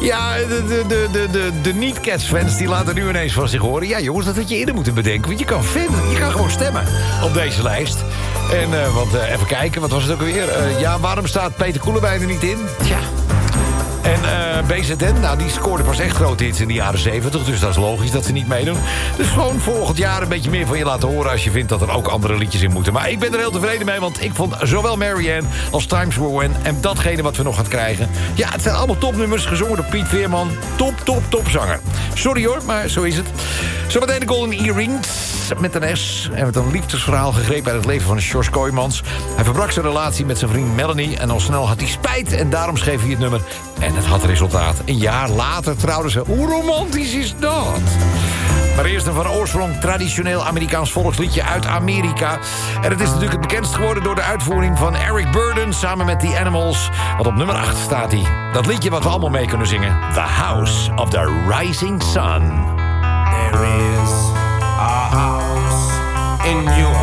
Ja, de, de, de, de, de, niet-Cats-fans die laten nu ineens van zich horen... ja jongens, dat had je eerder moeten bedenken. Want je kan vinden, je kan gewoon stemmen op deze lijst. En, eh, want eh, even kijken, wat was het ook alweer? Eh, ja, waarom staat Peter Koelewijn er niet in? Tja. En eh, BZN, nou, die scoorde pas echt grote hits in de jaren 70. Dus dat is logisch dat ze niet meedoen. Dus gewoon volgend jaar een beetje meer van je laten horen... als je vindt dat er ook andere liedjes in moeten. Maar ik ben er heel tevreden mee, want ik vond zowel Marianne als Times Were When... en datgene wat we nog gaan krijgen... ja, het zijn allemaal topnummers, gezongen door Piet Veerman. Top, top, top zanger. Sorry hoor, maar zo is het. Zometeen de Golden Earrings met een S... en met een liefdesverhaal gegrepen uit het leven van George Kooijmans. Hij verbrak zijn relatie met zijn vriend Melanie... en al snel had hij spijt en daarom schreef hij het nummer... Had resultaat. Een jaar later trouwden ze. Hoe romantisch is dat? Maar eerst een van oorsprong traditioneel Amerikaans volksliedje uit Amerika. En het is natuurlijk het bekendst geworden door de uitvoering van Eric Burden... samen met The Animals. Want op nummer 8 staat hij. Dat liedje wat we allemaal mee kunnen zingen. The House of the Rising Sun. There is a house in New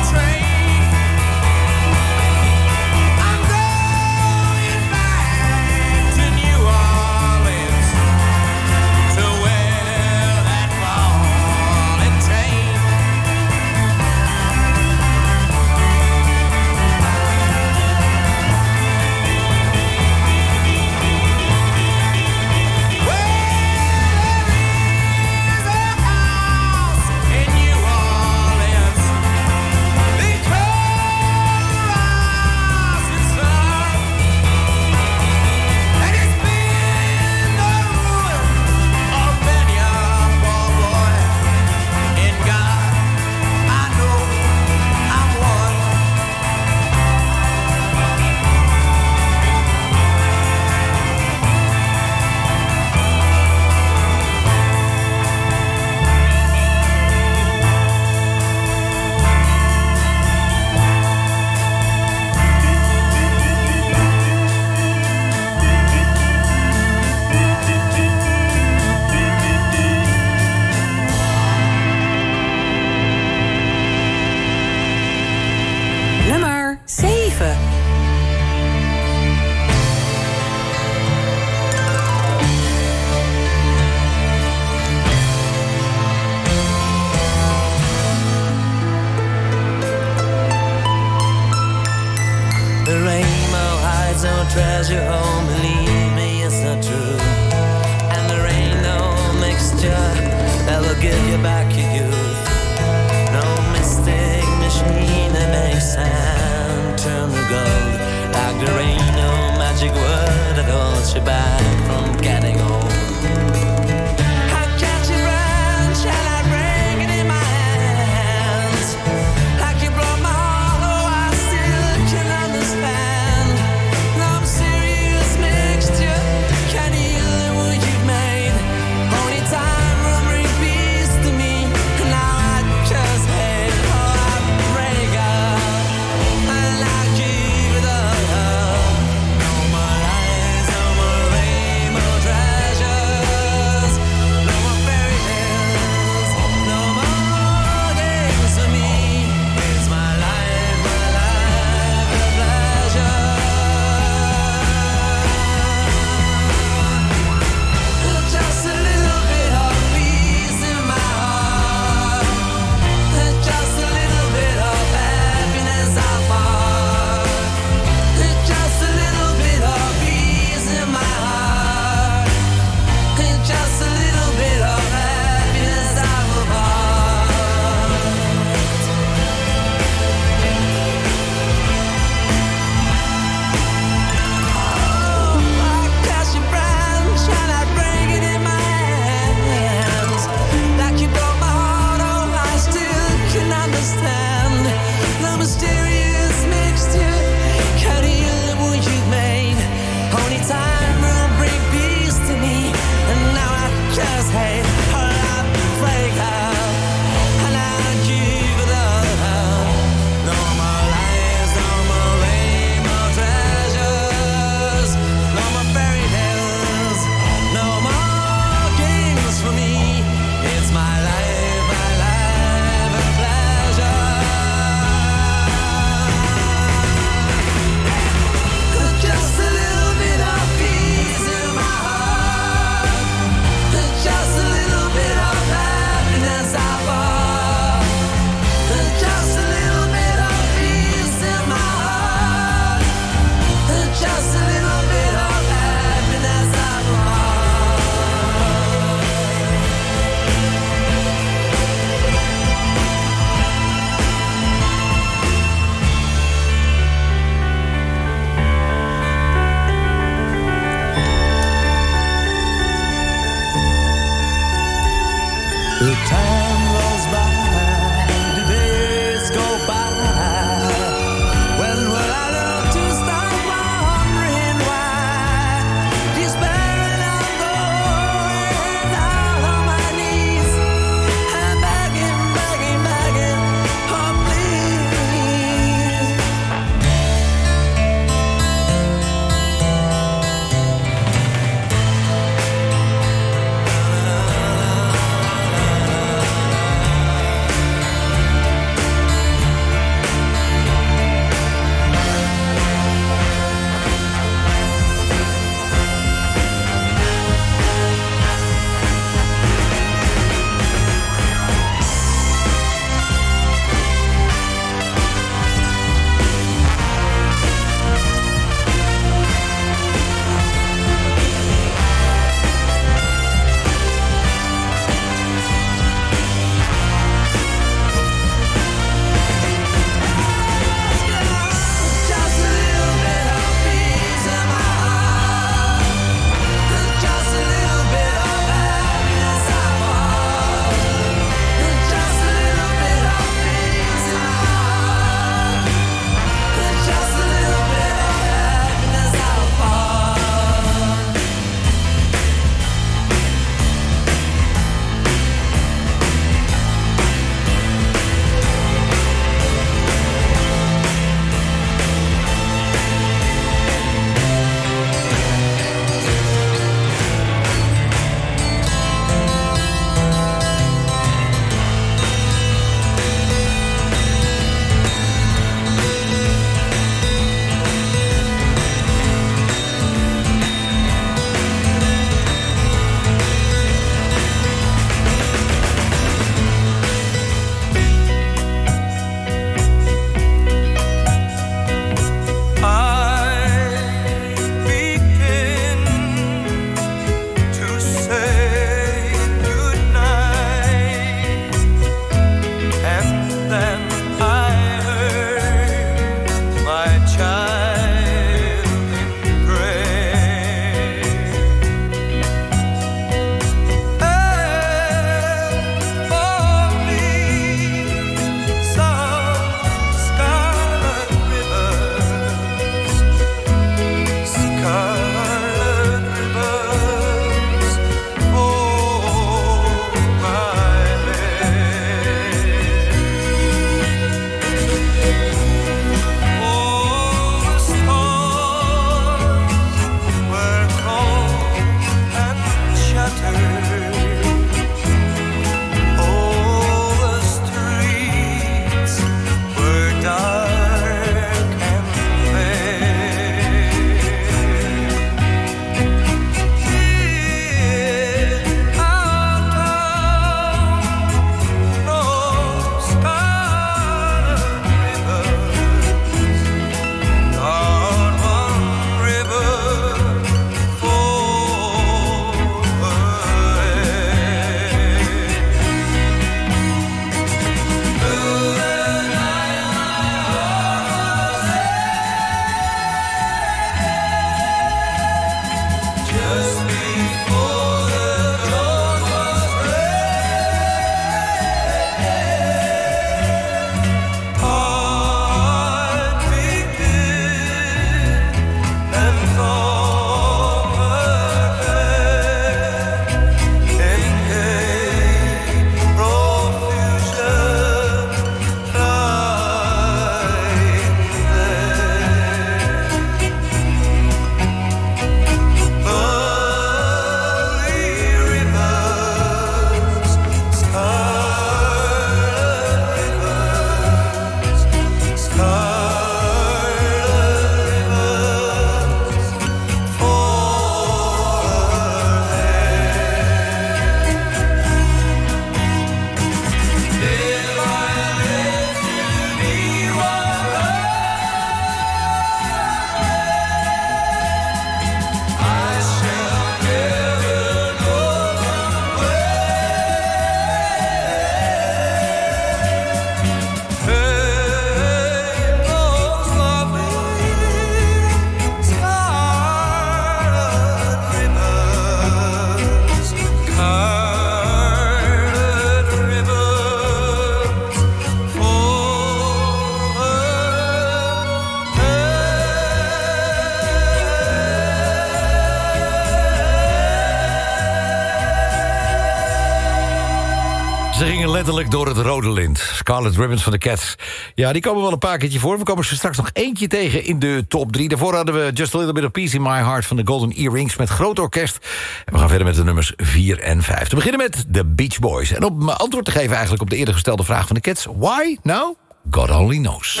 Scarlet Ribbons van de Cats. Ja, die komen wel een paar keertje voor. We komen ze straks nog eentje tegen in de top 3. Daarvoor hadden we Just a Little Bit of Peace in My Heart... van de Golden Earrings met groot orkest. En we gaan verder met de nummers 4 en 5. Te beginnen met The Beach Boys. En om antwoord te geven eigenlijk op de eerder gestelde vraag van de Cats... Why? Nou, God only knows.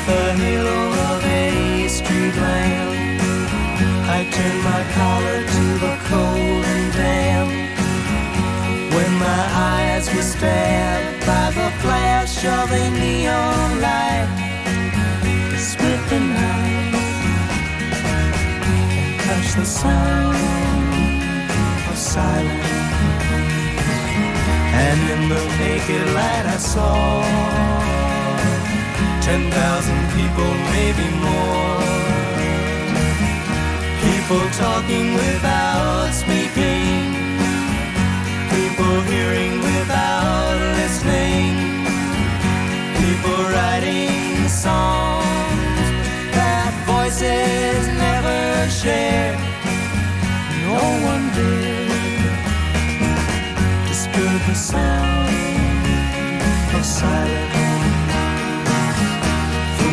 Neath the halo of a street lamp, I turned my collar to the cold and damp. When my eyes were stabbed by the flash of a neon light, split the night and touch the sound of silence. And in the naked light I saw ten thousand people, maybe more. People talking without speaking. People hearing without listening. People writing songs that voices never share. No one did disturb the sound of silence.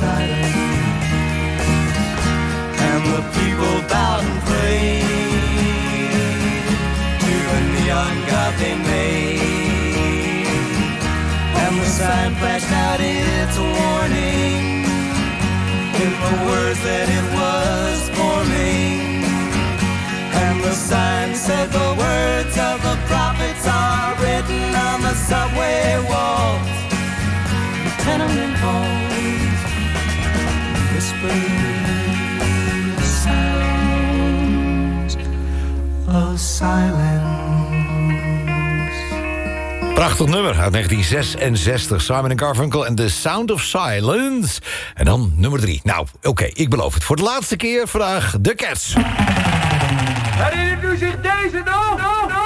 of silence. And the people bowed and prayed to the neon god they made. And the sign flashed out its warning in the words that it was forming. And the sign said the words of the prophets are written on the subway walls, the tenement halls, whispering sounds of silence. Prachtig nummer uit 1966. Simon Garfunkel en The Sound of Silence. En dan nummer drie. Nou, oké, ik beloof het. Voor de laatste keer vandaag de Cats. Herinnert u zich deze nog?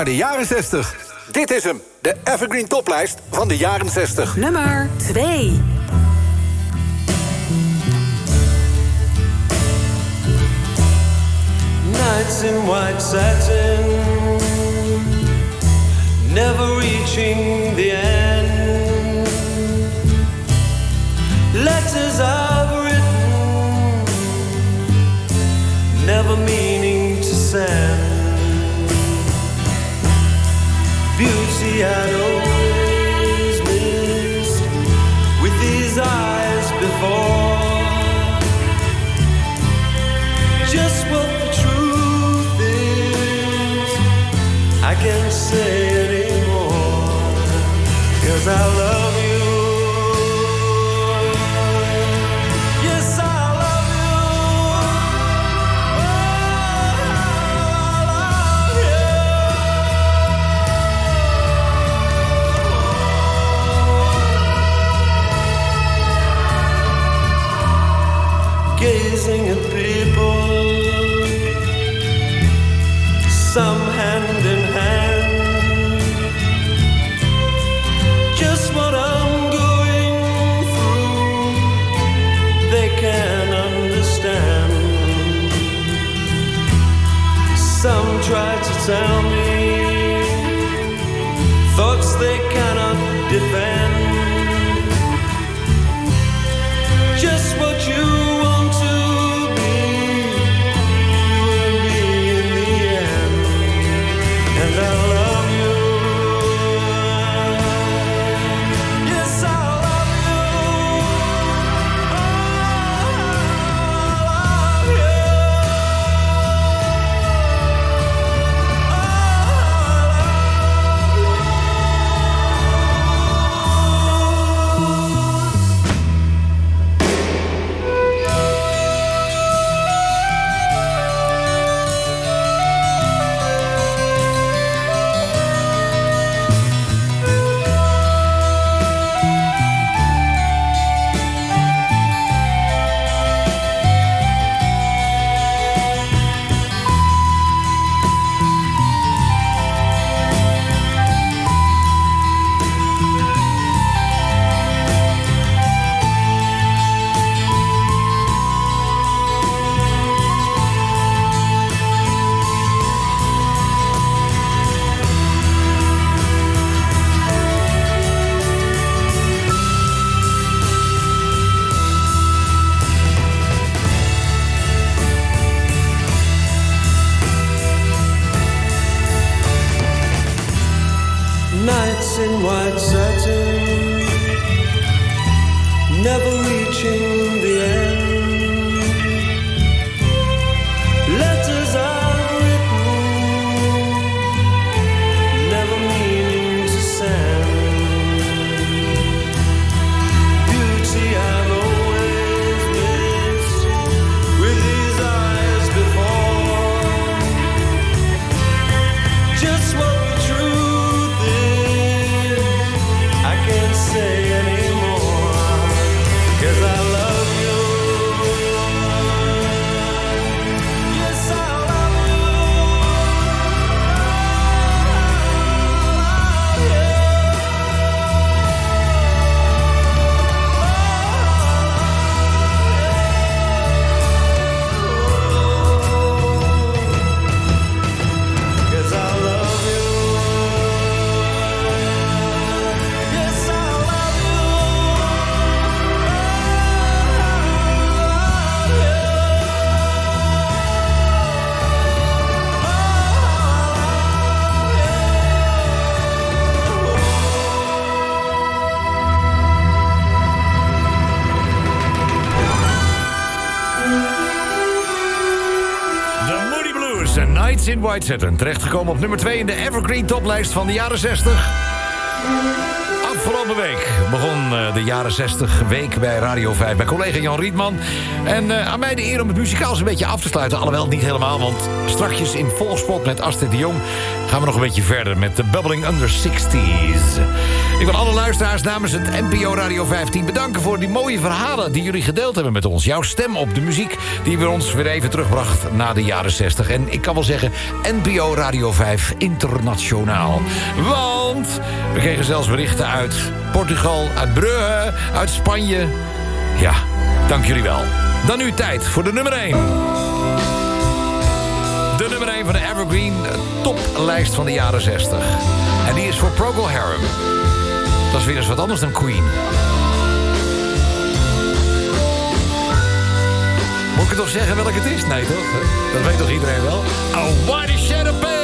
Naar de jaren 60. Dit is hem, de Evergreen Toplijst van de jaren 60. Nummer 2. Nights in white satin, never reaching beauty I'd always missed with these eyes before. Just what the truth is, I can't say anymore, cause I love Nights in White Satin. Terechtgekomen op nummer 2 in de Evergreen toplijst van de jaren 60. Afgelopen week begon eh, de jaren 60 week bij Radio 5 bij collega Jan Rietman. En eh, aan mij de eer om het muzikaal een beetje af te sluiten. Alhoewel niet helemaal, want strakjes in volgspot met Astrid de Jong... gaan we nog een beetje verder met de Bubbling Under 60s. Ik wil alle luisteraars namens het NPO Radio 15 bedanken... voor die mooie verhalen die jullie gedeeld hebben met ons. Jouw stem op de muziek die weer ons weer even terugbracht na de jaren 60. En ik kan wel zeggen, NPO Radio 5 internationaal. We kregen zelfs berichten uit Portugal, uit Brugge, uit Spanje. Ja, dank jullie wel. Dan nu tijd voor de nummer 1. De nummer 1 van de Evergreen toplijst van de jaren 60. En die is voor Procol Harum. Dat is weer eens wat anders dan Queen. Moet ik toch zeggen welk het is? Nee, toch? Dat weet toch iedereen wel? A White Shadow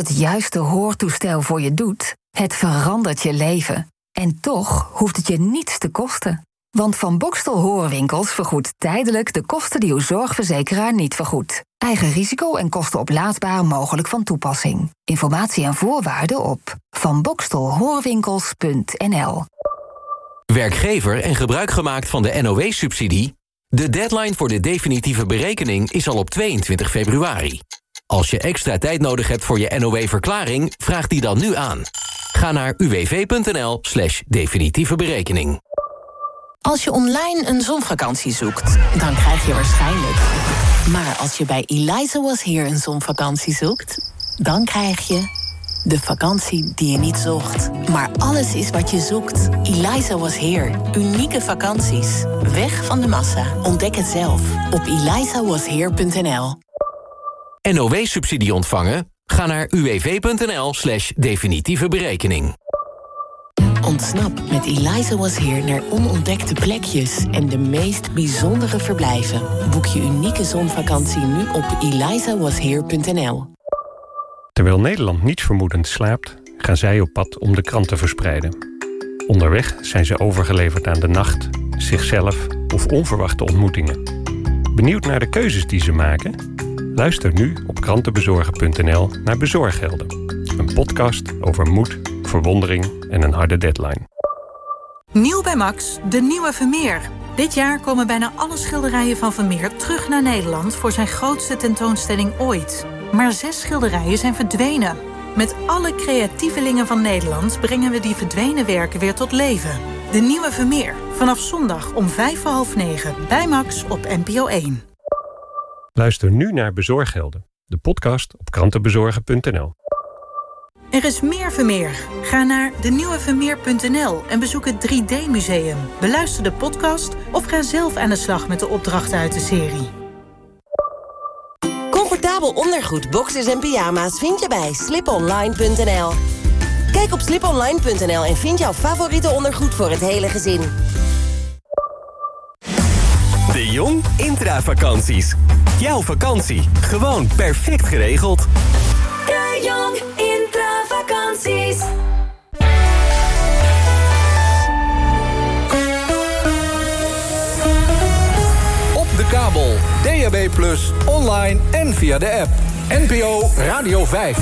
het juiste hoortoestel voor je doet, het verandert je leven. En toch hoeft het je niets te kosten. Want Van Bokstel Hoorwinkels vergoedt tijdelijk de kosten die uw zorgverzekeraar niet vergoedt. Eigen risico en kosten oplaadbaar mogelijk van toepassing. Informatie en voorwaarden op vanbokstelhoorwinkels.nl Werkgever en gebruik gemaakt van de NOW-subsidie? De deadline voor de definitieve berekening is al op 22 februari. Als je extra tijd nodig hebt voor je NOW-verklaring, vraag die dan nu aan. Ga naar uwv.nl slash definitieve berekening. Als je online een zonvakantie zoekt, dan krijg je waarschijnlijk... Maar als je bij Eliza Was Here een zonvakantie zoekt... dan krijg je de vakantie die je niet zocht. Maar alles is wat je zoekt. Eliza Was Here. Unieke vakanties. Weg van de massa. Ontdek het zelf op elizawasheer.nl. NOW-subsidie ontvangen? Ga naar uwv.nl slash definitieve berekening. Ontsnap met Eliza Was Here naar onontdekte plekjes en de meest bijzondere verblijven. Boek je unieke zonvakantie nu op elizawasheer.nl. Terwijl Nederland niets vermoedend slaapt, gaan zij op pad om de krant te verspreiden. Onderweg zijn ze overgeleverd aan de nacht, zichzelf of onverwachte ontmoetingen. Benieuwd naar de keuzes die ze maken? Luister nu op krantenbezorgen.nl naar Bezorghelden. Een podcast over moed, verwondering en een harde deadline. Nieuw bij Max, de nieuwe Vermeer. Dit jaar komen bijna alle schilderijen van Vermeer terug naar Nederland voor zijn grootste tentoonstelling ooit. Maar zes schilderijen zijn verdwenen. Met alle creatievelingen van Nederland brengen we die verdwenen werken weer tot leven. De nieuwe Vermeer, vanaf zondag om vijf voor half negen bij Max op NPO 1. Luister nu naar Bezorghelden, de podcast op krantenbezorgen.nl. Er is meer Vermeer. Ga naar denieuwevermeer.nl en bezoek het 3D-museum. Beluister de podcast of ga zelf aan de slag met de opdrachten uit de serie. Comfortabel ondergoed, boxers en pyjama's vind je bij sliponline.nl. Kijk op sliponline.nl en vind jouw favoriete ondergoed voor het hele gezin. De Jong Intravakanties. Jouw vakantie, gewoon perfect geregeld. De Jong Intravakanties. Op de kabel, DAB+, online en via de app. NPO Radio 5.